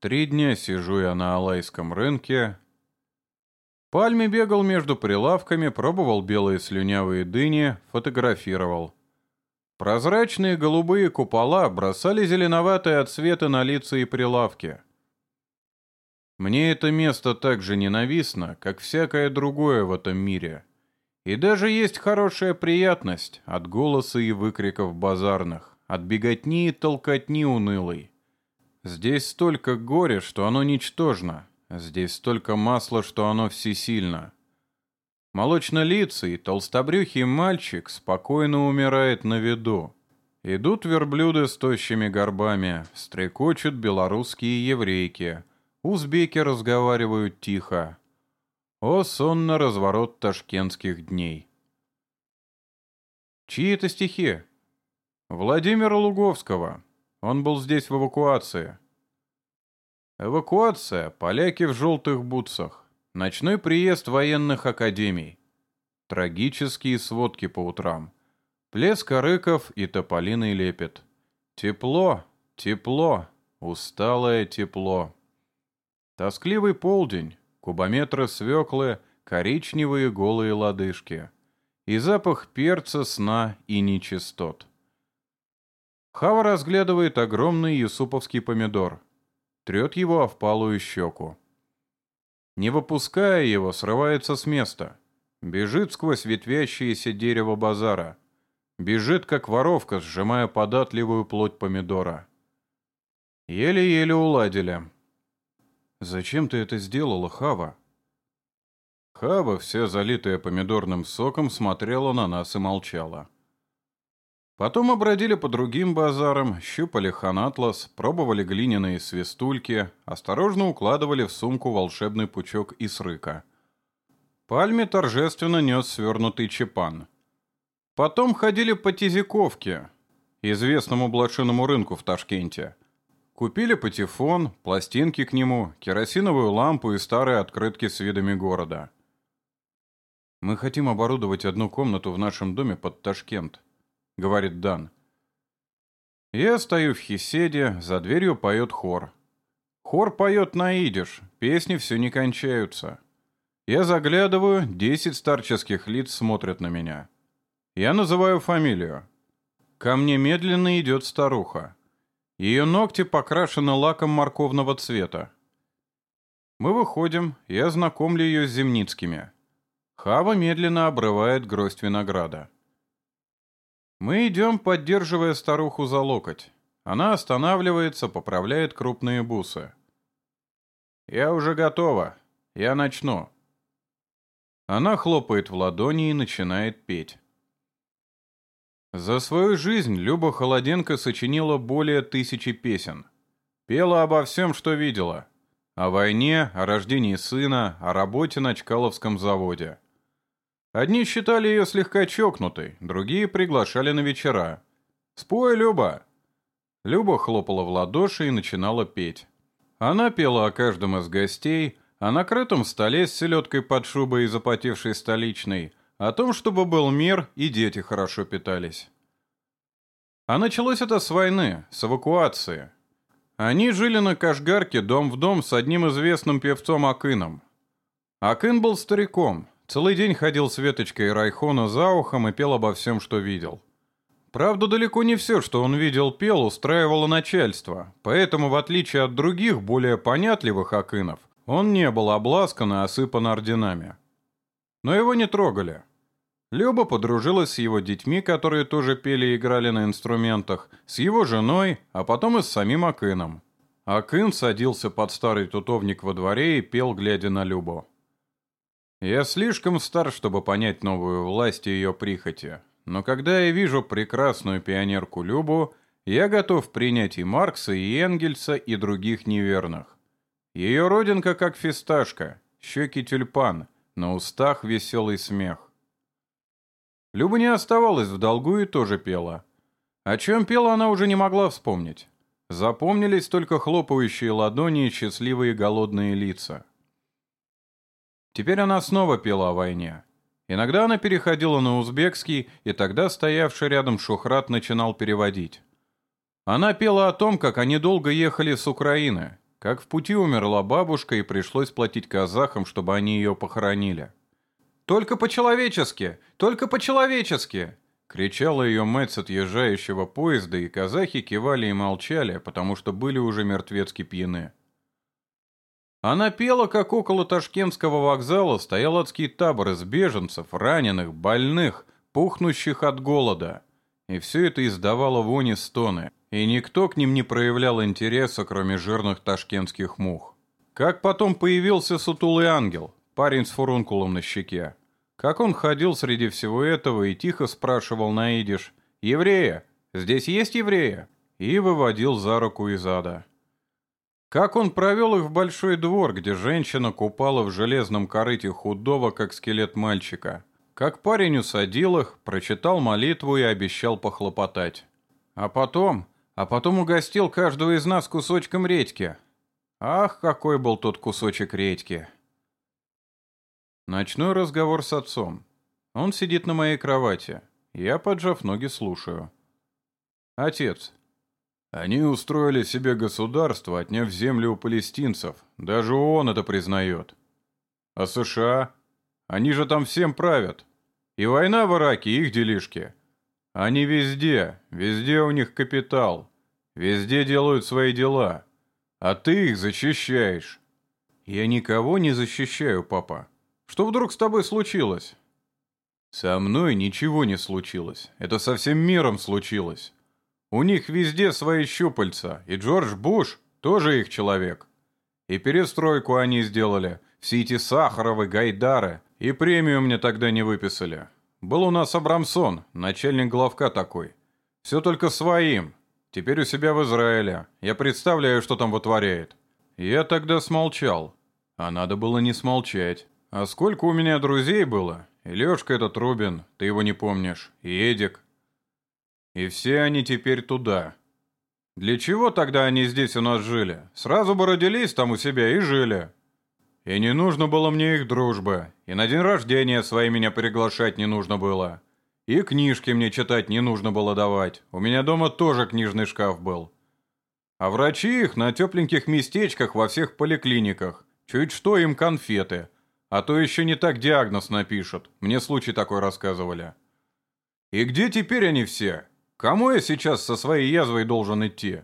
Три дня сижу я на Алайском рынке. Пальме бегал между прилавками, пробовал белые слюнявые дыни, фотографировал. Прозрачные голубые купола бросали зеленоватые отсветы на лица и прилавки. Мне это место так же ненавистно, как всякое другое в этом мире. И даже есть хорошая приятность от голоса и выкриков базарных, от беготни и толкотни унылой. Здесь столько горя, что оно ничтожно. Здесь столько масла, что оно всесильно. Молочнолицый, толстобрюхий мальчик спокойно умирает на виду. Идут верблюды с тощими горбами, стрекочут белорусские еврейки — Узбеки разговаривают тихо. О, сонно разворот ташкентских дней. Чьи это стихи? Владимира Луговского. Он был здесь в эвакуации. Эвакуация, поляки в желтых бутсах. Ночной приезд военных академий. Трагические сводки по утрам. Плеск рыков и тополиный лепет. Тепло, тепло, усталое тепло. Тоскливый полдень, кубометры свеклы, коричневые голые лодыжки. И запах перца, сна и нечистот. Хава разглядывает огромный юсуповский помидор. Трет его о впалую щеку. Не выпуская его, срывается с места. Бежит сквозь ветвящееся дерево базара. Бежит, как воровка, сжимая податливую плоть помидора. Еле-еле уладили. «Зачем ты это сделала, Хава?» Хава, вся залитая помидорным соком, смотрела на нас и молчала. Потом обродили по другим базарам, щупали ханатлас, пробовали глиняные свистульки, осторожно укладывали в сумку волшебный пучок из рыка. Пальме торжественно нес свернутый чепан. Потом ходили по Тизиковке, известному блошиному рынку в Ташкенте. Купили патефон, пластинки к нему, керосиновую лампу и старые открытки с видами города. «Мы хотим оборудовать одну комнату в нашем доме под Ташкент», — говорит Дан. Я стою в Хиседе, за дверью поет хор. Хор поет на идиш, песни все не кончаются. Я заглядываю, десять старческих лиц смотрят на меня. Я называю фамилию. Ко мне медленно идет старуха. Ее ногти покрашены лаком морковного цвета. Мы выходим, я знакомлю ее с Земницкими. Хава медленно обрывает гроздь винограда. Мы идем, поддерживая старуху за локоть. Она останавливается, поправляет крупные бусы. «Я уже готова. Я начну». Она хлопает в ладони и начинает петь. За свою жизнь Люба Холоденко сочинила более тысячи песен. Пела обо всем, что видела. О войне, о рождении сына, о работе на Чкаловском заводе. Одни считали ее слегка чокнутой, другие приглашали на вечера. «Спой, Люба!» Люба хлопала в ладоши и начинала петь. Она пела о каждом из гостей, о накрытом столе с селедкой под шубой и запотевшей столичной, о том, чтобы был мир и дети хорошо питались. А началось это с войны, с эвакуации. Они жили на Кашгарке дом в дом с одним известным певцом Акыном. Акын был стариком, целый день ходил с веточкой Райхона за ухом и пел обо всем, что видел. Правда, далеко не все, что он видел, пел, устраивало начальство, поэтому, в отличие от других, более понятливых Акынов, он не был обласкан и осыпан орденами. Но его не трогали. Люба подружилась с его детьми, которые тоже пели и играли на инструментах, с его женой, а потом и с самим Акыном. Акын садился под старый тутовник во дворе и пел, глядя на Любу. «Я слишком стар, чтобы понять новую власть и ее прихоти, но когда я вижу прекрасную пионерку Любу, я готов принять и Маркса, и Энгельса, и других неверных. Ее родинка как фисташка, щеки тюльпан, на устах веселый смех. Люба не оставалась в долгу и тоже пела. О чем пела, она уже не могла вспомнить. Запомнились только хлопающие ладони и счастливые голодные лица. Теперь она снова пела о войне. Иногда она переходила на узбекский, и тогда стоявший рядом Шухрат начинал переводить. Она пела о том, как они долго ехали с Украины, как в пути умерла бабушка и пришлось платить казахам, чтобы они ее похоронили. «Только по-человечески! Только по-человечески!» Кричала ее мать с отъезжающего поезда, и казахи кивали и молчали, потому что были уже мертвецки пьяны. Она пела, как около Ташкентского вокзала стоял адский табор из беженцев, раненых, больных, пухнущих от голода. И все это издавало вони стоны и никто к ним не проявлял интереса, кроме жирных ташкентских мух. Как потом появился сутулый ангел, парень с фурункулом на щеке. Как он ходил среди всего этого и тихо спрашивал на идиш «Еврея? Здесь есть еврея?» и выводил за руку из ада. Как он провел их в большой двор, где женщина купала в железном корыте худого, как скелет мальчика. Как парень усадил их, прочитал молитву и обещал похлопотать. А потом, а потом угостил каждого из нас кусочком редьки. Ах, какой был тот кусочек редьки! Ночной разговор с отцом. Он сидит на моей кровати. Я, поджав ноги, слушаю. Отец. Они устроили себе государство, отняв землю у палестинцев. Даже ООН это признает. А США? Они же там всем правят. И война в Ираке, их делишки. Они везде, везде у них капитал. Везде делают свои дела. А ты их защищаешь. Я никого не защищаю, папа. Что вдруг с тобой случилось? Со мной ничего не случилось. Это со всем миром случилось. У них везде свои щупальца. И Джордж Буш, тоже их человек. И перестройку они сделали, все эти Сахаровы, Гайдары, и премию мне тогда не выписали. Был у нас Абрамсон, начальник главка такой. Все только своим. Теперь у себя в Израиле. Я представляю, что там вытворяет. Я тогда смолчал. А надо было не смолчать. А сколько у меня друзей было? И Лешка этот Рубин, ты его не помнишь, и Эдик. И все они теперь туда. Для чего тогда они здесь у нас жили? Сразу бы родились там у себя и жили. И не нужно было мне их дружбы, и на день рождения свои меня приглашать не нужно было. И книжки мне читать не нужно было давать. У меня дома тоже книжный шкаф был. А врачи их на тепленьких местечках во всех поликлиниках. Чуть что им конфеты. А то еще не так диагноз напишут. Мне случай такой рассказывали. И где теперь они все? Кому я сейчас со своей язвой должен идти?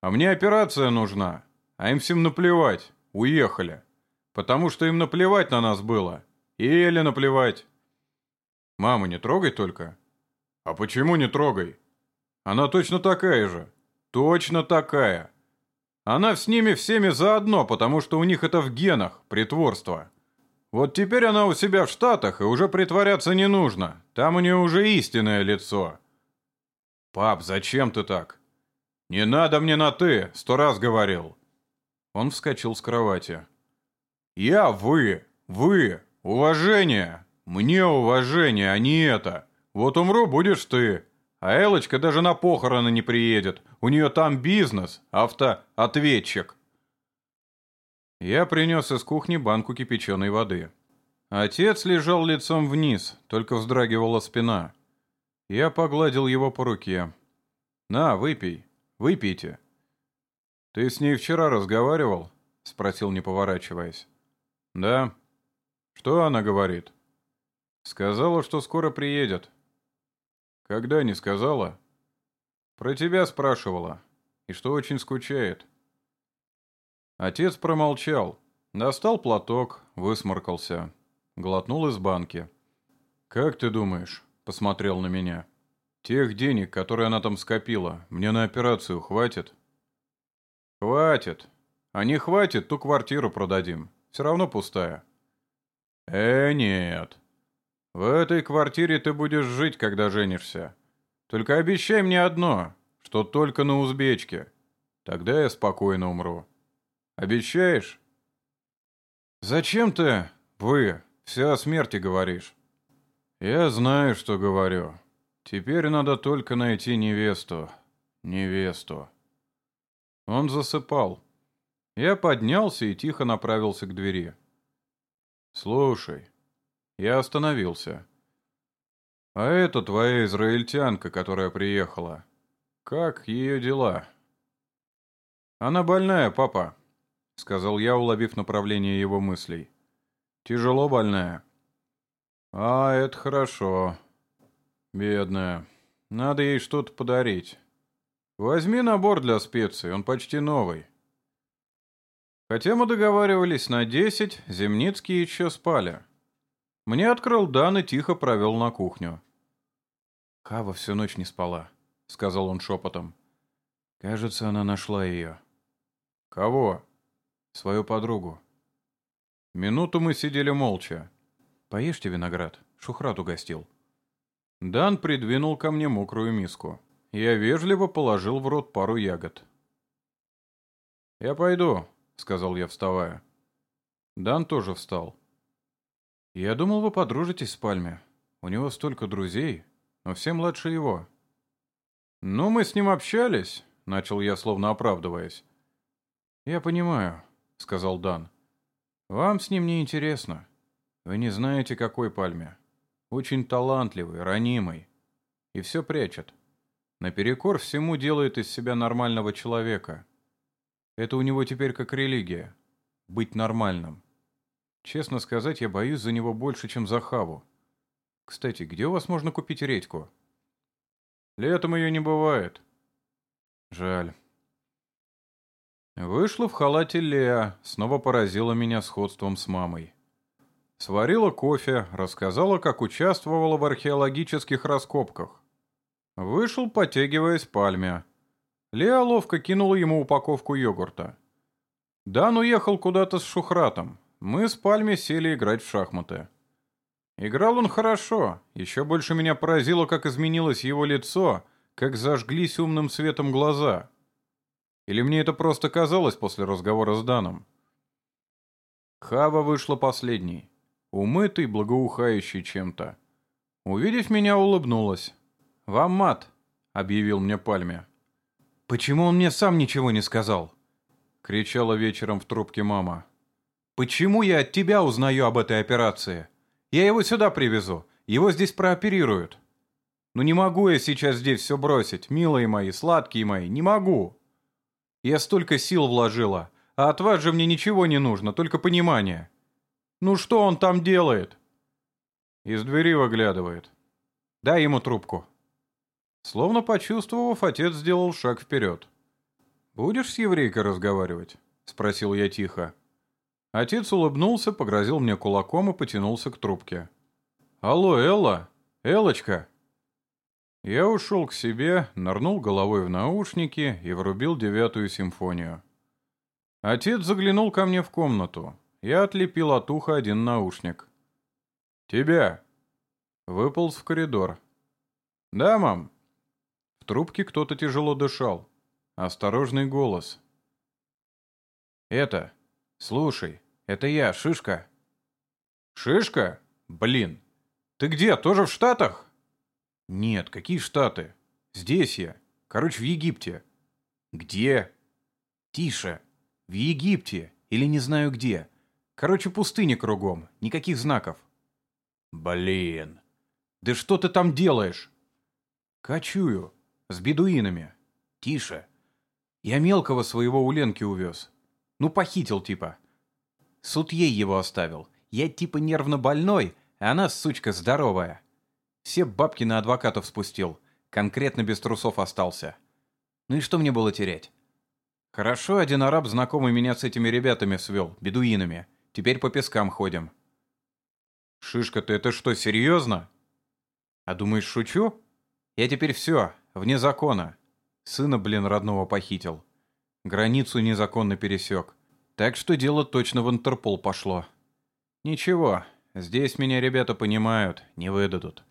А мне операция нужна. А им всем наплевать. Уехали. Потому что им наплевать на нас было. И Эле наплевать. Мама, не трогай только. А почему не трогай? Она точно такая же. Точно такая. Она с ними всеми заодно, потому что у них это в генах, притворство. Вот теперь она у себя в Штатах, и уже притворяться не нужно. Там у нее уже истинное лицо. «Пап, зачем ты так?» «Не надо мне на «ты», сто раз говорил». Он вскочил с кровати. «Я вы, вы, уважение, мне уважение, а не это. Вот умру, будешь ты. А Элочка даже на похороны не приедет. У нее там бизнес, автоответчик». Я принес из кухни банку кипяченой воды. Отец лежал лицом вниз, только вздрагивала спина. Я погладил его по руке. «На, выпей. Выпейте». «Ты с ней вчера разговаривал?» — спросил, не поворачиваясь. «Да». «Что она говорит?» «Сказала, что скоро приедет». «Когда не сказала?» «Про тебя спрашивала. И что очень скучает». Отец промолчал. Достал платок, высморкался. Глотнул из банки. «Как ты думаешь?» посмотрел на меня. «Тех денег, которые она там скопила, мне на операцию хватит?» «Хватит. А не хватит, ту квартиру продадим. Все равно пустая». «Э, нет. В этой квартире ты будешь жить, когда женишься. Только обещай мне одно, что только на узбечке. Тогда я спокойно умру. Обещаешь?» «Зачем ты, вы, все о смерти говоришь?» «Я знаю, что говорю. Теперь надо только найти невесту. Невесту». Он засыпал. Я поднялся и тихо направился к двери. «Слушай». Я остановился. «А это твоя израильтянка, которая приехала. Как ее дела?» «Она больная, папа», — сказал я, уловив направление его мыслей. «Тяжело больная». «А, это хорошо. Бедная. Надо ей что-то подарить. Возьми набор для специй, он почти новый». Хотя мы договаривались на десять, Земницкие еще спали. Мне открыл Дан и тихо провел на кухню. «Хава всю ночь не спала», — сказал он шепотом. «Кажется, она нашла ее». «Кого?» «Свою подругу». Минуту мы сидели молча. «Поешьте виноград, Шухрат угостил». Дан придвинул ко мне мокрую миску. Я вежливо положил в рот пару ягод. «Я пойду», — сказал я, вставая. Дан тоже встал. «Я думал, вы подружитесь с Пальме. У него столько друзей, но все младше его». «Ну, мы с ним общались», — начал я, словно оправдываясь. «Я понимаю», — сказал Дан. «Вам с ним не интересно. Вы не знаете, какой пальме. Очень талантливый, ранимый. И все прячет. Наперекор всему делает из себя нормального человека. Это у него теперь как религия. Быть нормальным. Честно сказать, я боюсь за него больше, чем за Хаву. Кстати, где у вас можно купить редьку? Летом ее не бывает. Жаль. Вышла в халате Леа, снова поразила меня сходством с мамой. Сварила кофе, рассказала, как участвовала в археологических раскопках. Вышел, потягиваясь пальме. Леа ловко кинула ему упаковку йогурта. Дан уехал куда-то с Шухратом. Мы с Пальме сели играть в шахматы. Играл он хорошо. Еще больше меня поразило, как изменилось его лицо, как зажглись умным светом глаза. Или мне это просто казалось после разговора с Даном? Хава вышла последней, умытый, благоухающий чем-то. Увидев меня, улыбнулась. «Вам мат», — объявил мне Пальме. «Почему он мне сам ничего не сказал?» — кричала вечером в трубке мама. «Почему я от тебя узнаю об этой операции? Я его сюда привезу, его здесь прооперируют. Ну не могу я сейчас здесь все бросить, милые мои, сладкие мои, не могу. Я столько сил вложила, а от вас же мне ничего не нужно, только понимание. Ну что он там делает?» Из двери выглядывает. «Дай ему трубку». Словно почувствовав, отец сделал шаг вперед. «Будешь с еврейкой разговаривать?» — спросил я тихо. Отец улыбнулся, погрозил мне кулаком и потянулся к трубке. «Алло, Элла? Эллочка?» Я ушел к себе, нырнул головой в наушники и врубил девятую симфонию. Отец заглянул ко мне в комнату. Я отлепил от уха один наушник. «Тебя!» Выполз в коридор. «Да, мам?» В трубке кто-то тяжело дышал. Осторожный голос. «Это...» «Слушай, это я, Шишка». «Шишка? Блин. Ты где, тоже в Штатах?» «Нет, какие Штаты? Здесь я. Короче, в Египте». «Где?» «Тише. В Египте. Или не знаю где. Короче, пустыня кругом. Никаких знаков». «Блин. Да что ты там делаешь?» «Кочую. С бедуинами». «Тише. Я мелкого своего у Ленки увез. Ну, похитил типа. Суд ей его оставил. Я типа нервно больной, а она, сучка, здоровая. Все бабки на адвокатов спустил. Конкретно без трусов остался. Ну и что мне было терять? Хорошо, один араб знакомый меня с этими ребятами свел, бедуинами. Теперь по пескам ходим. Шишка, ты это что, серьезно? А думаешь, шучу? Я теперь все, вне закона. Сына, блин, родного похитил. Границу незаконно пересек. Так что дело точно в Интерпол пошло. Ничего, здесь меня ребята понимают, не выдадут.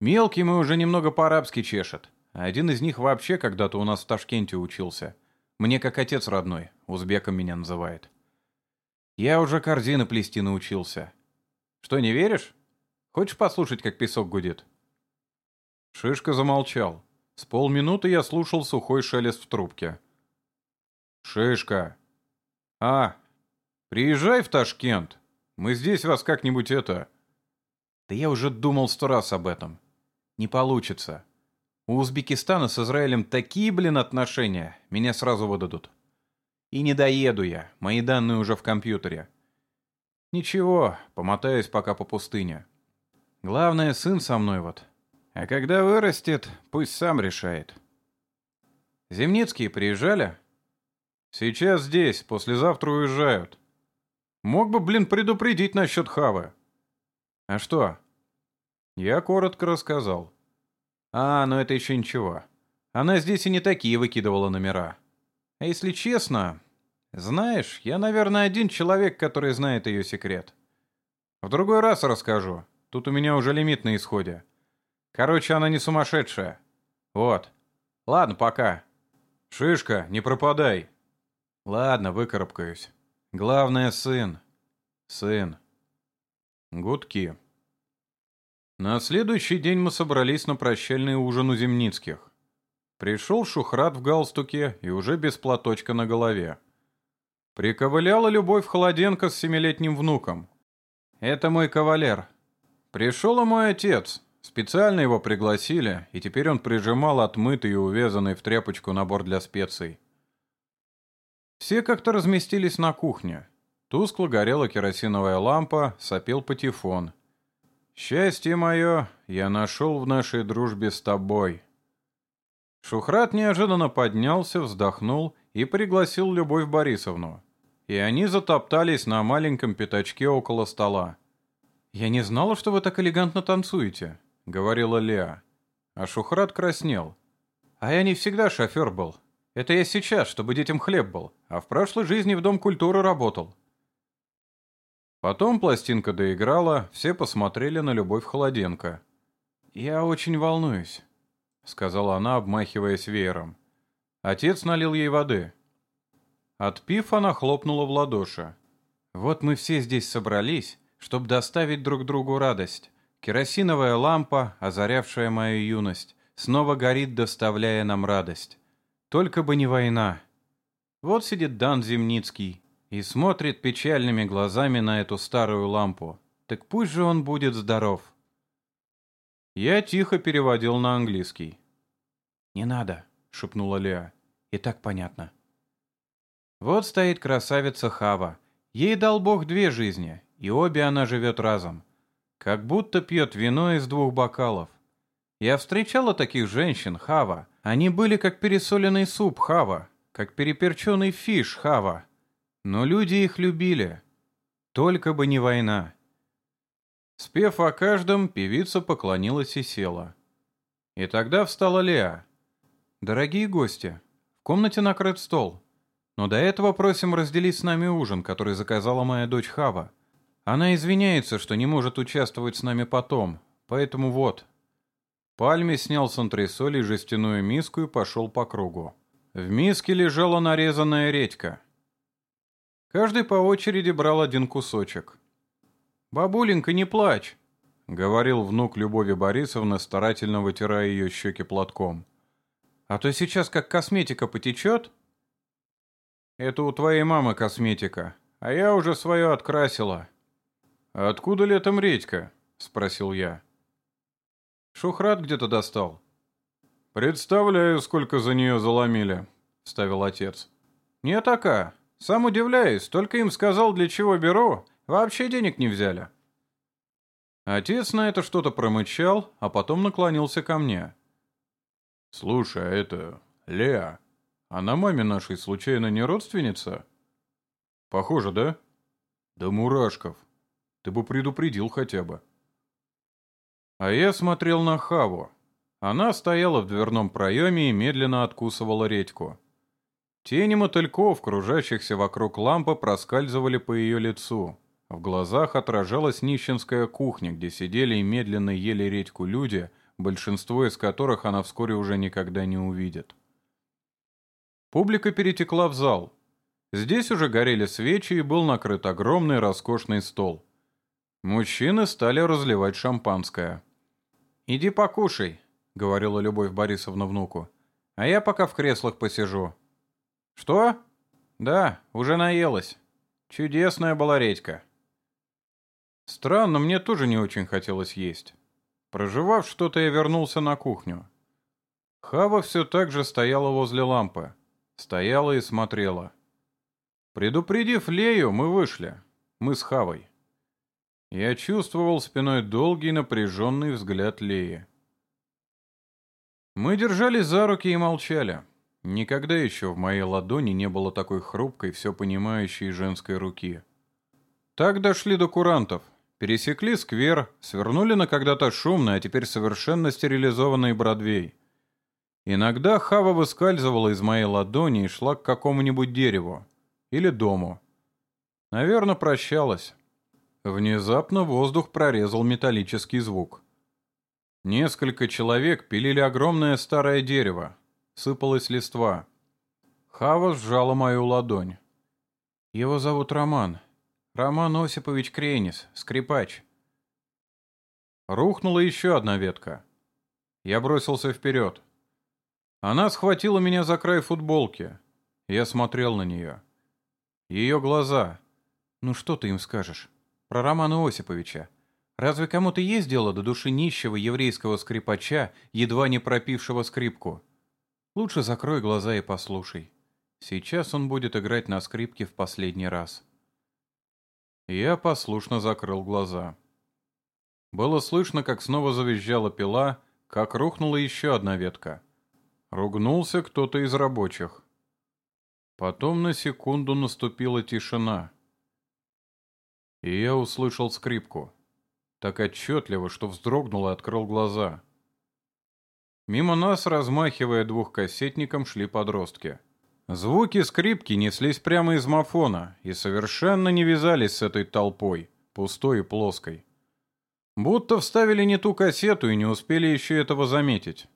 Мелкий мы уже немного по-арабски чешет. Один из них вообще когда-то у нас в Ташкенте учился. Мне как отец родной, узбеком меня называет. Я уже корзины плести научился. Что, не веришь? Хочешь послушать, как песок гудит?» Шишка замолчал. С полминуты я слушал сухой шелест в трубке. «Шишка!» «А, приезжай в Ташкент. Мы здесь вас как-нибудь это...» «Да я уже думал сто раз об этом. Не получится. У Узбекистана с Израилем такие, блин, отношения. Меня сразу выдадут. И не доеду я. Мои данные уже в компьютере. Ничего, помотаюсь пока по пустыне. Главное, сын со мной вот. А когда вырастет, пусть сам решает». «Земницкие приезжали?» Сейчас здесь, послезавтра уезжают. Мог бы, блин, предупредить насчет Хавы. А что? Я коротко рассказал. А, ну это еще ничего. Она здесь и не такие выкидывала номера. А если честно, знаешь, я, наверное, один человек, который знает ее секрет. В другой раз расскажу. Тут у меня уже лимит на исходе. Короче, она не сумасшедшая. Вот. Ладно, пока. Шишка, не пропадай. Ладно, выкарабкаюсь. Главное, сын. Сын. Гудки. На следующий день мы собрались на прощальный ужин у Земницких. Пришел Шухрат в галстуке и уже без платочка на голове. Приковыляла Любовь Холоденко с семилетним внуком. Это мой кавалер. Пришел и мой отец. Специально его пригласили, и теперь он прижимал отмытый и увязанный в тряпочку набор для специй. Все как-то разместились на кухне. Тускло горела керосиновая лампа, сопел патефон. «Счастье мое я нашел в нашей дружбе с тобой». Шухрат неожиданно поднялся, вздохнул и пригласил Любовь Борисовну. И они затоптались на маленьком пятачке около стола. «Я не знала, что вы так элегантно танцуете», — говорила Леа. А Шухрат краснел. «А я не всегда шофер был. Это я сейчас, чтобы детям хлеб был, а в прошлой жизни в Дом культуры работал. Потом пластинка доиграла, все посмотрели на Любовь Холоденко. «Я очень волнуюсь», — сказала она, обмахиваясь веером. Отец налил ей воды. Отпив, она хлопнула в ладоши. «Вот мы все здесь собрались, чтобы доставить друг другу радость. Керосиновая лампа, озарявшая мою юность, снова горит, доставляя нам радость. Только бы не война. Вот сидит Дан Земницкий, и смотрит печальными глазами на эту старую лампу. Так пусть же он будет здоров. Я тихо переводил на английский. «Не надо», — шепнула Леа. «И так понятно». Вот стоит красавица Хава. Ей дал Бог две жизни, и обе она живет разом. Как будто пьет вино из двух бокалов. Я встречала таких женщин, Хава. Они были как пересоленный суп, Хава, как переперченный фиш, Хава. Но люди их любили. Только бы не война. Спев о каждом, певица поклонилась и села. И тогда встала Леа. «Дорогие гости, в комнате накрыт стол. Но до этого просим разделить с нами ужин, который заказала моя дочь Хава. Она извиняется, что не может участвовать с нами потом, поэтому вот». Пальме снял с антресолей жестяную миску и пошел по кругу. В миске лежала нарезанная редька. Каждый по очереди брал один кусочек. «Бабуленька, не плачь!» — говорил внук Любови Борисовны, старательно вытирая ее щеки платком. «А то сейчас как косметика потечет?» «Это у твоей мамы косметика, а я уже свое открасила». «Откуда летом редька?» — спросил я. «Шухрат где-то достал». «Представляю, сколько за нее заломили», — ставил отец. «Не така. Сам удивляюсь, только им сказал, для чего беру, вообще денег не взяли. Отец на это что-то промычал, а потом наклонился ко мне. «Слушай, а это... Леа, она маме нашей случайно не родственница?» «Похоже, да?» «Да мурашков. Ты бы предупредил хотя бы». А я смотрел на Хаву. Она стояла в дверном проеме и медленно откусывала редьку. Тени мотыльков, кружащихся вокруг лампы, проскальзывали по ее лицу. В глазах отражалась нищенская кухня, где сидели и медленно ели редьку люди, большинство из которых она вскоре уже никогда не увидит. Публика перетекла в зал. Здесь уже горели свечи и был накрыт огромный роскошный стол. Мужчины стали разливать шампанское. «Иди покушай», — говорила Любовь Борисовна внуку. «А я пока в креслах посижу». «Что?» «Да, уже наелась. Чудесная была редька». Странно, мне тоже не очень хотелось есть. Проживав что-то, я вернулся на кухню. Хава все так же стояла возле лампы. Стояла и смотрела. Предупредив Лею, мы вышли. Мы с Хавой. Я чувствовал спиной долгий напряженный взгляд Леи. Мы держались за руки и молчали. Никогда еще в моей ладони не было такой хрупкой, все понимающей женской руки. Так дошли до курантов, пересекли сквер, свернули на когда-то шумный, а теперь совершенно стерилизованный Бродвей. Иногда Хава выскальзывала из моей ладони и шла к какому-нибудь дереву или дому. Наверное, прощалась. Внезапно воздух прорезал металлический звук. Несколько человек пилили огромное старое дерево, Сыпалась листва. Хава сжала мою ладонь. Его зовут Роман. Роман Осипович Кренис, скрипач. Рухнула еще одна ветка. Я бросился вперед. Она схватила меня за край футболки. Я смотрел на нее. Ее глаза. Ну что ты им скажешь? Про Романа Осиповича. Разве кому-то есть дело до души нищего еврейского скрипача, едва не пропившего скрипку? Лучше закрой глаза и послушай. Сейчас он будет играть на скрипке в последний раз. Я послушно закрыл глаза. Было слышно, как снова завизжала пила, как рухнула еще одна ветка. Ругнулся кто-то из рабочих. Потом на секунду наступила тишина. И я услышал скрипку. Так отчетливо, что вздрогнул и открыл глаза. Мимо нас, размахивая двухкассетником, шли подростки. Звуки скрипки неслись прямо из мафона и совершенно не вязались с этой толпой, пустой и плоской. Будто вставили не ту кассету и не успели еще этого заметить.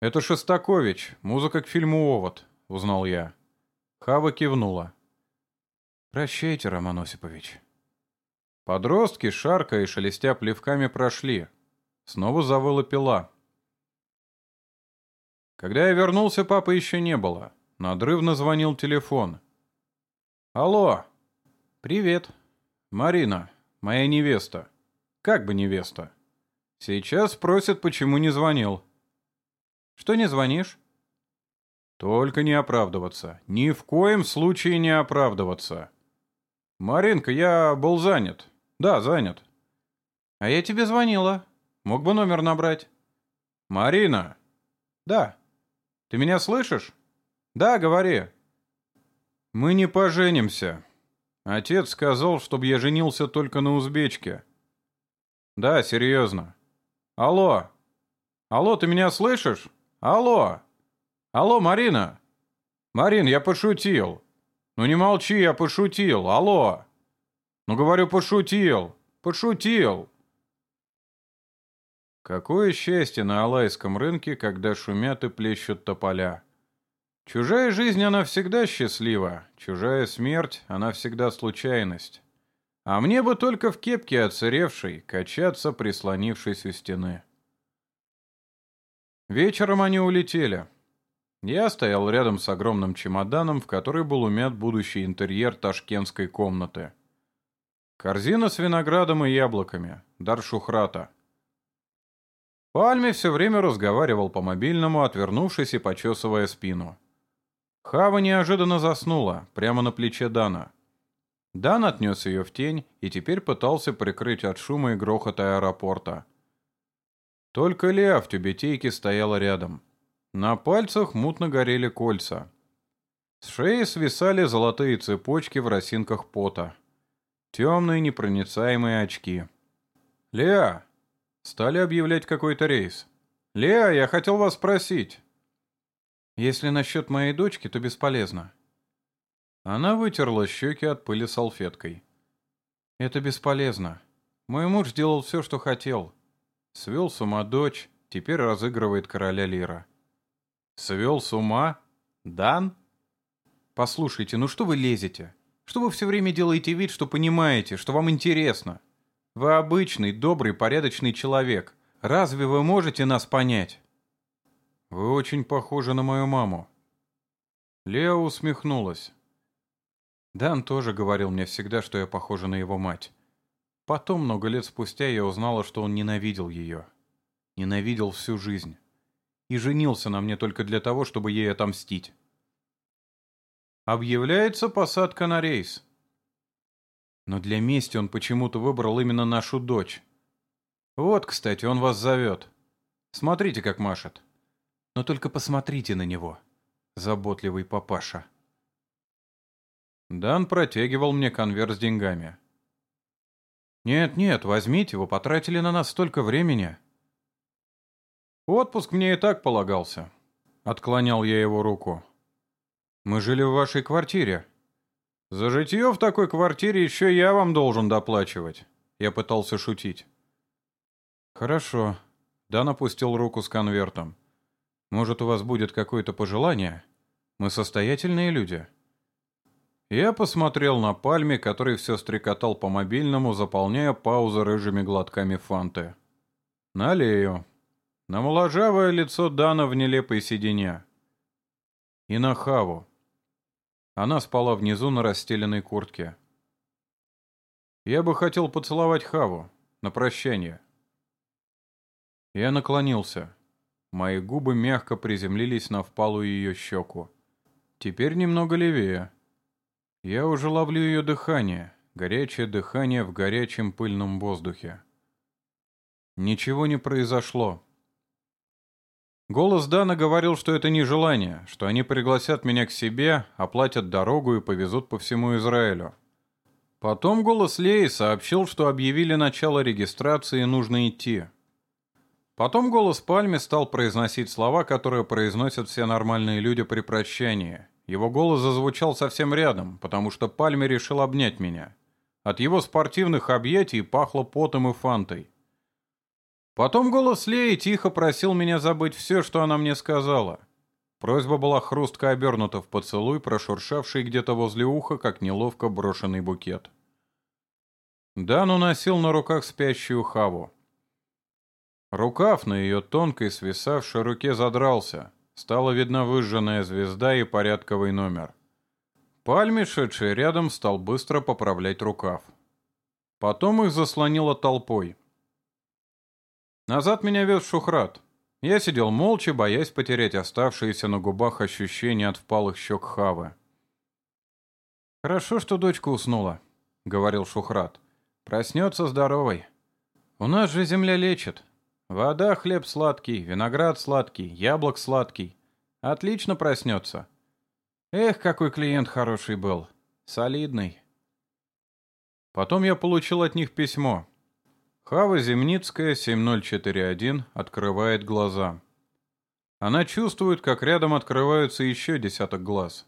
«Это Шостакович, музыка к фильму «Овод», — узнал я. Хава кивнула. «Прощайте, Роман Осипович». Подростки, шаркая и шелестя плевками, прошли. Снова завыла пила. Когда я вернулся, папы еще не было. Надрывно звонил телефон. «Алло!» «Привет!» «Марина, моя невеста». «Как бы невеста?» «Сейчас спросят, почему не звонил». «Что не звонишь?» «Только не оправдываться. Ни в коем случае не оправдываться». «Маринка, я был занят. «Да, занят». «А я тебе звонила. Мог бы номер набрать». «Марина!» «Да». «Ты меня слышишь?» «Да, говори». «Мы не поженимся. Отец сказал, чтобы я женился только на узбечке». «Да, серьезно». «Алло! Алло, ты меня слышишь? Алло! Алло, Марина!» «Марин, я пошутил!» «Ну не молчи, я пошутил! Алло!» Ну, говорю, пошутил. Пошутил. Какое счастье на Алайском рынке, когда шумят и плещут тополя. Чужая жизнь, она всегда счастлива. Чужая смерть, она всегда случайность. А мне бы только в кепке отсыревшей качаться, прислонившись у стены. Вечером они улетели. Я стоял рядом с огромным чемоданом, в который был умят будущий интерьер ташкентской комнаты. Корзина с виноградом и яблоками. Дар Шухрата. Пальме все время разговаривал по мобильному, отвернувшись и почесывая спину. Хава неожиданно заснула, прямо на плече Дана. Дан отнес ее в тень и теперь пытался прикрыть от шума и грохота аэропорта. Только Леа в тюбетейке стояла рядом. На пальцах мутно горели кольца. С шеи свисали золотые цепочки в росинках пота. Темные непроницаемые очки. «Леа!» Стали объявлять какой-то рейс. «Леа, я хотел вас спросить». «Если насчет моей дочки, то бесполезно». Она вытерла щеки от пыли салфеткой. «Это бесполезно. Мой муж сделал все, что хотел. Свел с ума дочь, теперь разыгрывает короля Лира». «Свел с ума? Дан?» «Послушайте, ну что вы лезете? Что вы все время делаете вид, что понимаете, что вам интересно? Вы обычный, добрый, порядочный человек. Разве вы можете нас понять? Вы очень похожи на мою маму. Лео усмехнулась. Дан тоже говорил мне всегда, что я похожа на его мать. Потом, много лет спустя, я узнала, что он ненавидел ее. Ненавидел всю жизнь. И женился на мне только для того, чтобы ей отомстить. Объявляется посадка на рейс. Но для мести он почему-то выбрал именно нашу дочь. Вот, кстати, он вас зовет. Смотрите, как машет. Но только посмотрите на него, заботливый папаша. Дан протягивал мне конверт с деньгами. «Нет, нет, возьмите, вы потратили на нас столько времени». «Отпуск мне и так полагался», — отклонял я его руку. Мы жили в вашей квартире. За житье в такой квартире еще я вам должен доплачивать. Я пытался шутить. Хорошо. Дан опустил руку с конвертом. Может, у вас будет какое-то пожелание? Мы состоятельные люди. Я посмотрел на Пальме, который все стрекотал по мобильному, заполняя паузы рыжими глотками фанты. Налею. На моложавое лицо Дана в нелепой седине. И на Хаву. Она спала внизу на расстеленной куртке. Я бы хотел поцеловать Хаву на прощание. Я наклонился. Мои губы мягко приземлились на впалую ее щеку. Теперь немного левее. Я уже ловлю ее дыхание, горячее дыхание в горячем пыльном воздухе. Ничего не произошло. Голос Дана говорил, что это не желание, что они пригласят меня к себе, оплатят дорогу и повезут по всему Израилю. Потом голос Леи сообщил, что объявили начало регистрации и нужно идти. Потом голос Пальми стал произносить слова, которые произносят все нормальные люди при прощании. Его голос зазвучал совсем рядом, потому что Пальми решил обнять меня. От его спортивных объятий пахло потом и фантой. Потом голос Леи тихо просил меня забыть все, что она мне сказала. Просьба была хрустко обернута в поцелуй, прошуршавший где-то возле уха, как неловко брошенный букет. Дан уносил на руках спящую Хаву. Рукав на ее тонкой свисавшей руке задрался. Стала видна выжженная звезда и порядковый номер. Пальми, шедший рядом, стал быстро поправлять рукав. Потом их заслонило толпой. Назад меня вез Шухрат. Я сидел молча, боясь потерять оставшиеся на губах ощущения от впалых щек Хавы. «Хорошо, что дочка уснула», — говорил Шухрат. «Проснется здоровой. У нас же земля лечит. Вода, хлеб сладкий, виноград сладкий, яблок сладкий. Отлично проснется. Эх, какой клиент хороший был. Солидный». Потом я получил от них письмо. Хава Земницкая, 7041, открывает глаза. Она чувствует, как рядом открываются еще десяток глаз.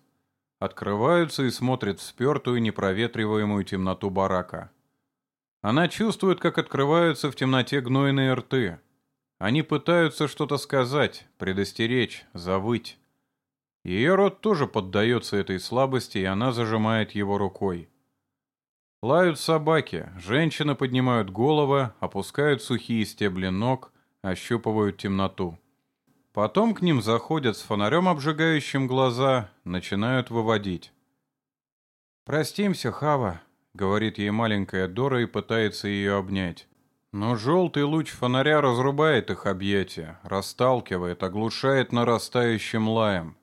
Открываются и смотрят в спертую, непроветриваемую темноту барака. Она чувствует, как открываются в темноте гнойные рты. Они пытаются что-то сказать, предостеречь, завыть. Ее рот тоже поддается этой слабости, и она зажимает его рукой. Лают собаки, женщины поднимают головы, опускают сухие стебли ног, ощупывают темноту. Потом к ним заходят с фонарем, обжигающим глаза, начинают выводить. «Простимся, Хава», — говорит ей маленькая Дора и пытается ее обнять. Но желтый луч фонаря разрубает их объятия, расталкивает, оглушает нарастающим лаем.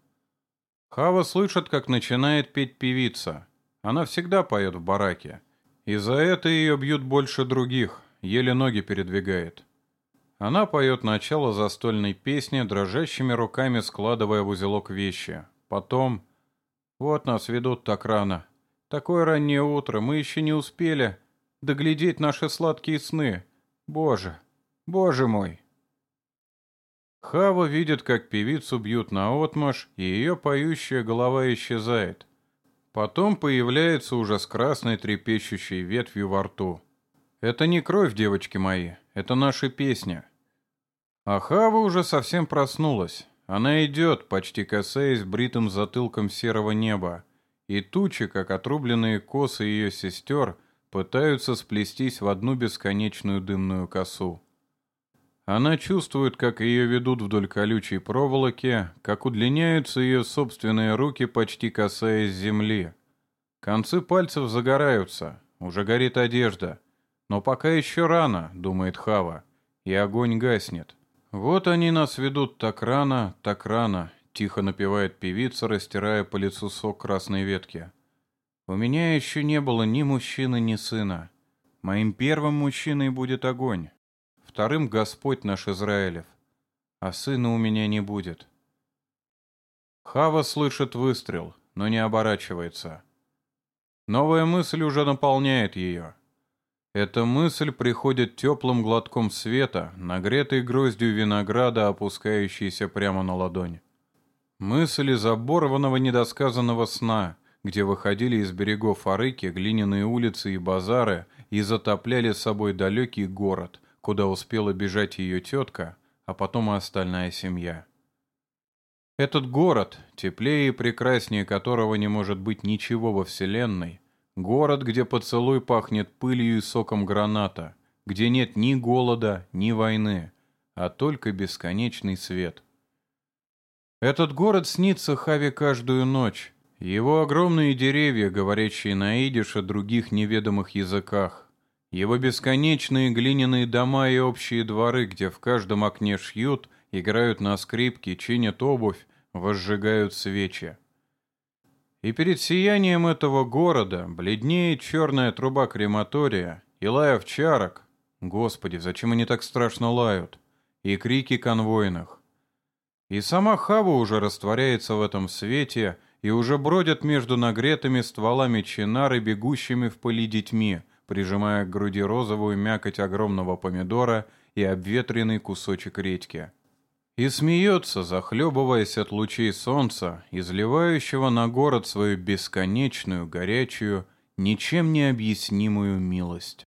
Хава слышит, как начинает петь певица. Она всегда поет в бараке. И за это ее бьют больше других, еле ноги передвигает. Она поет начало застольной песни, дрожащими руками складывая в узелок вещи. Потом... Вот нас ведут так рано. Такое раннее утро, мы еще не успели доглядеть наши сладкие сны. Боже, боже мой. Хава видит, как певицу бьют наотмашь, и ее поющая голова исчезает. Потом появляется уже с красной трепещущей ветвью во рту. Это не кровь, девочки мои, это наша песня. А Хава уже совсем проснулась. Она идет, почти касаясь бритым затылком серого неба, и тучи, как отрубленные косы ее сестер, пытаются сплестись в одну бесконечную дымную косу. Она чувствует, как ее ведут вдоль колючей проволоки, как удлиняются ее собственные руки, почти касаясь земли. Концы пальцев загораются, уже горит одежда. Но пока еще рано, думает Хава, и огонь гаснет. Вот они нас ведут так рано, так рано, тихо напевает певица, растирая по лицу сок красной ветки. У меня еще не было ни мужчины, ни сына. Моим первым мужчиной будет огонь вторым Господь наш Израилев, а сына у меня не будет. Хава слышит выстрел, но не оборачивается. Новая мысль уже наполняет ее. Эта мысль приходит теплым глотком света, нагретой гроздью винограда, опускающейся прямо на ладонь. Мысль из оборванного недосказанного сна, где выходили из берегов Арыки глиняные улицы и базары и затопляли собой далекий город, куда успела бежать ее тетка, а потом и остальная семья. Этот город, теплее и прекраснее которого не может быть ничего во Вселенной, город, где поцелуй пахнет пылью и соком граната, где нет ни голода, ни войны, а только бесконечный свет. Этот город снится Хаве каждую ночь, его огромные деревья, говорящие на идише других неведомых языках, его бесконечные глиняные дома и общие дворы, где в каждом окне шьют, играют на скрипке, чинят обувь, возжигают свечи. И перед сиянием этого города бледнеет черная труба крематория и лай овчарок. Господи, зачем они так страшно лают? И крики конвойных. И сама Хава уже растворяется в этом свете и уже бродят между нагретыми стволами чинары, бегущими в пыли детьми — прижимая к груди розовую мякоть огромного помидора и обветренный кусочек редьки. И смеется, захлебываясь от лучей солнца, изливающего на город свою бесконечную, горячую, ничем не объяснимую милость.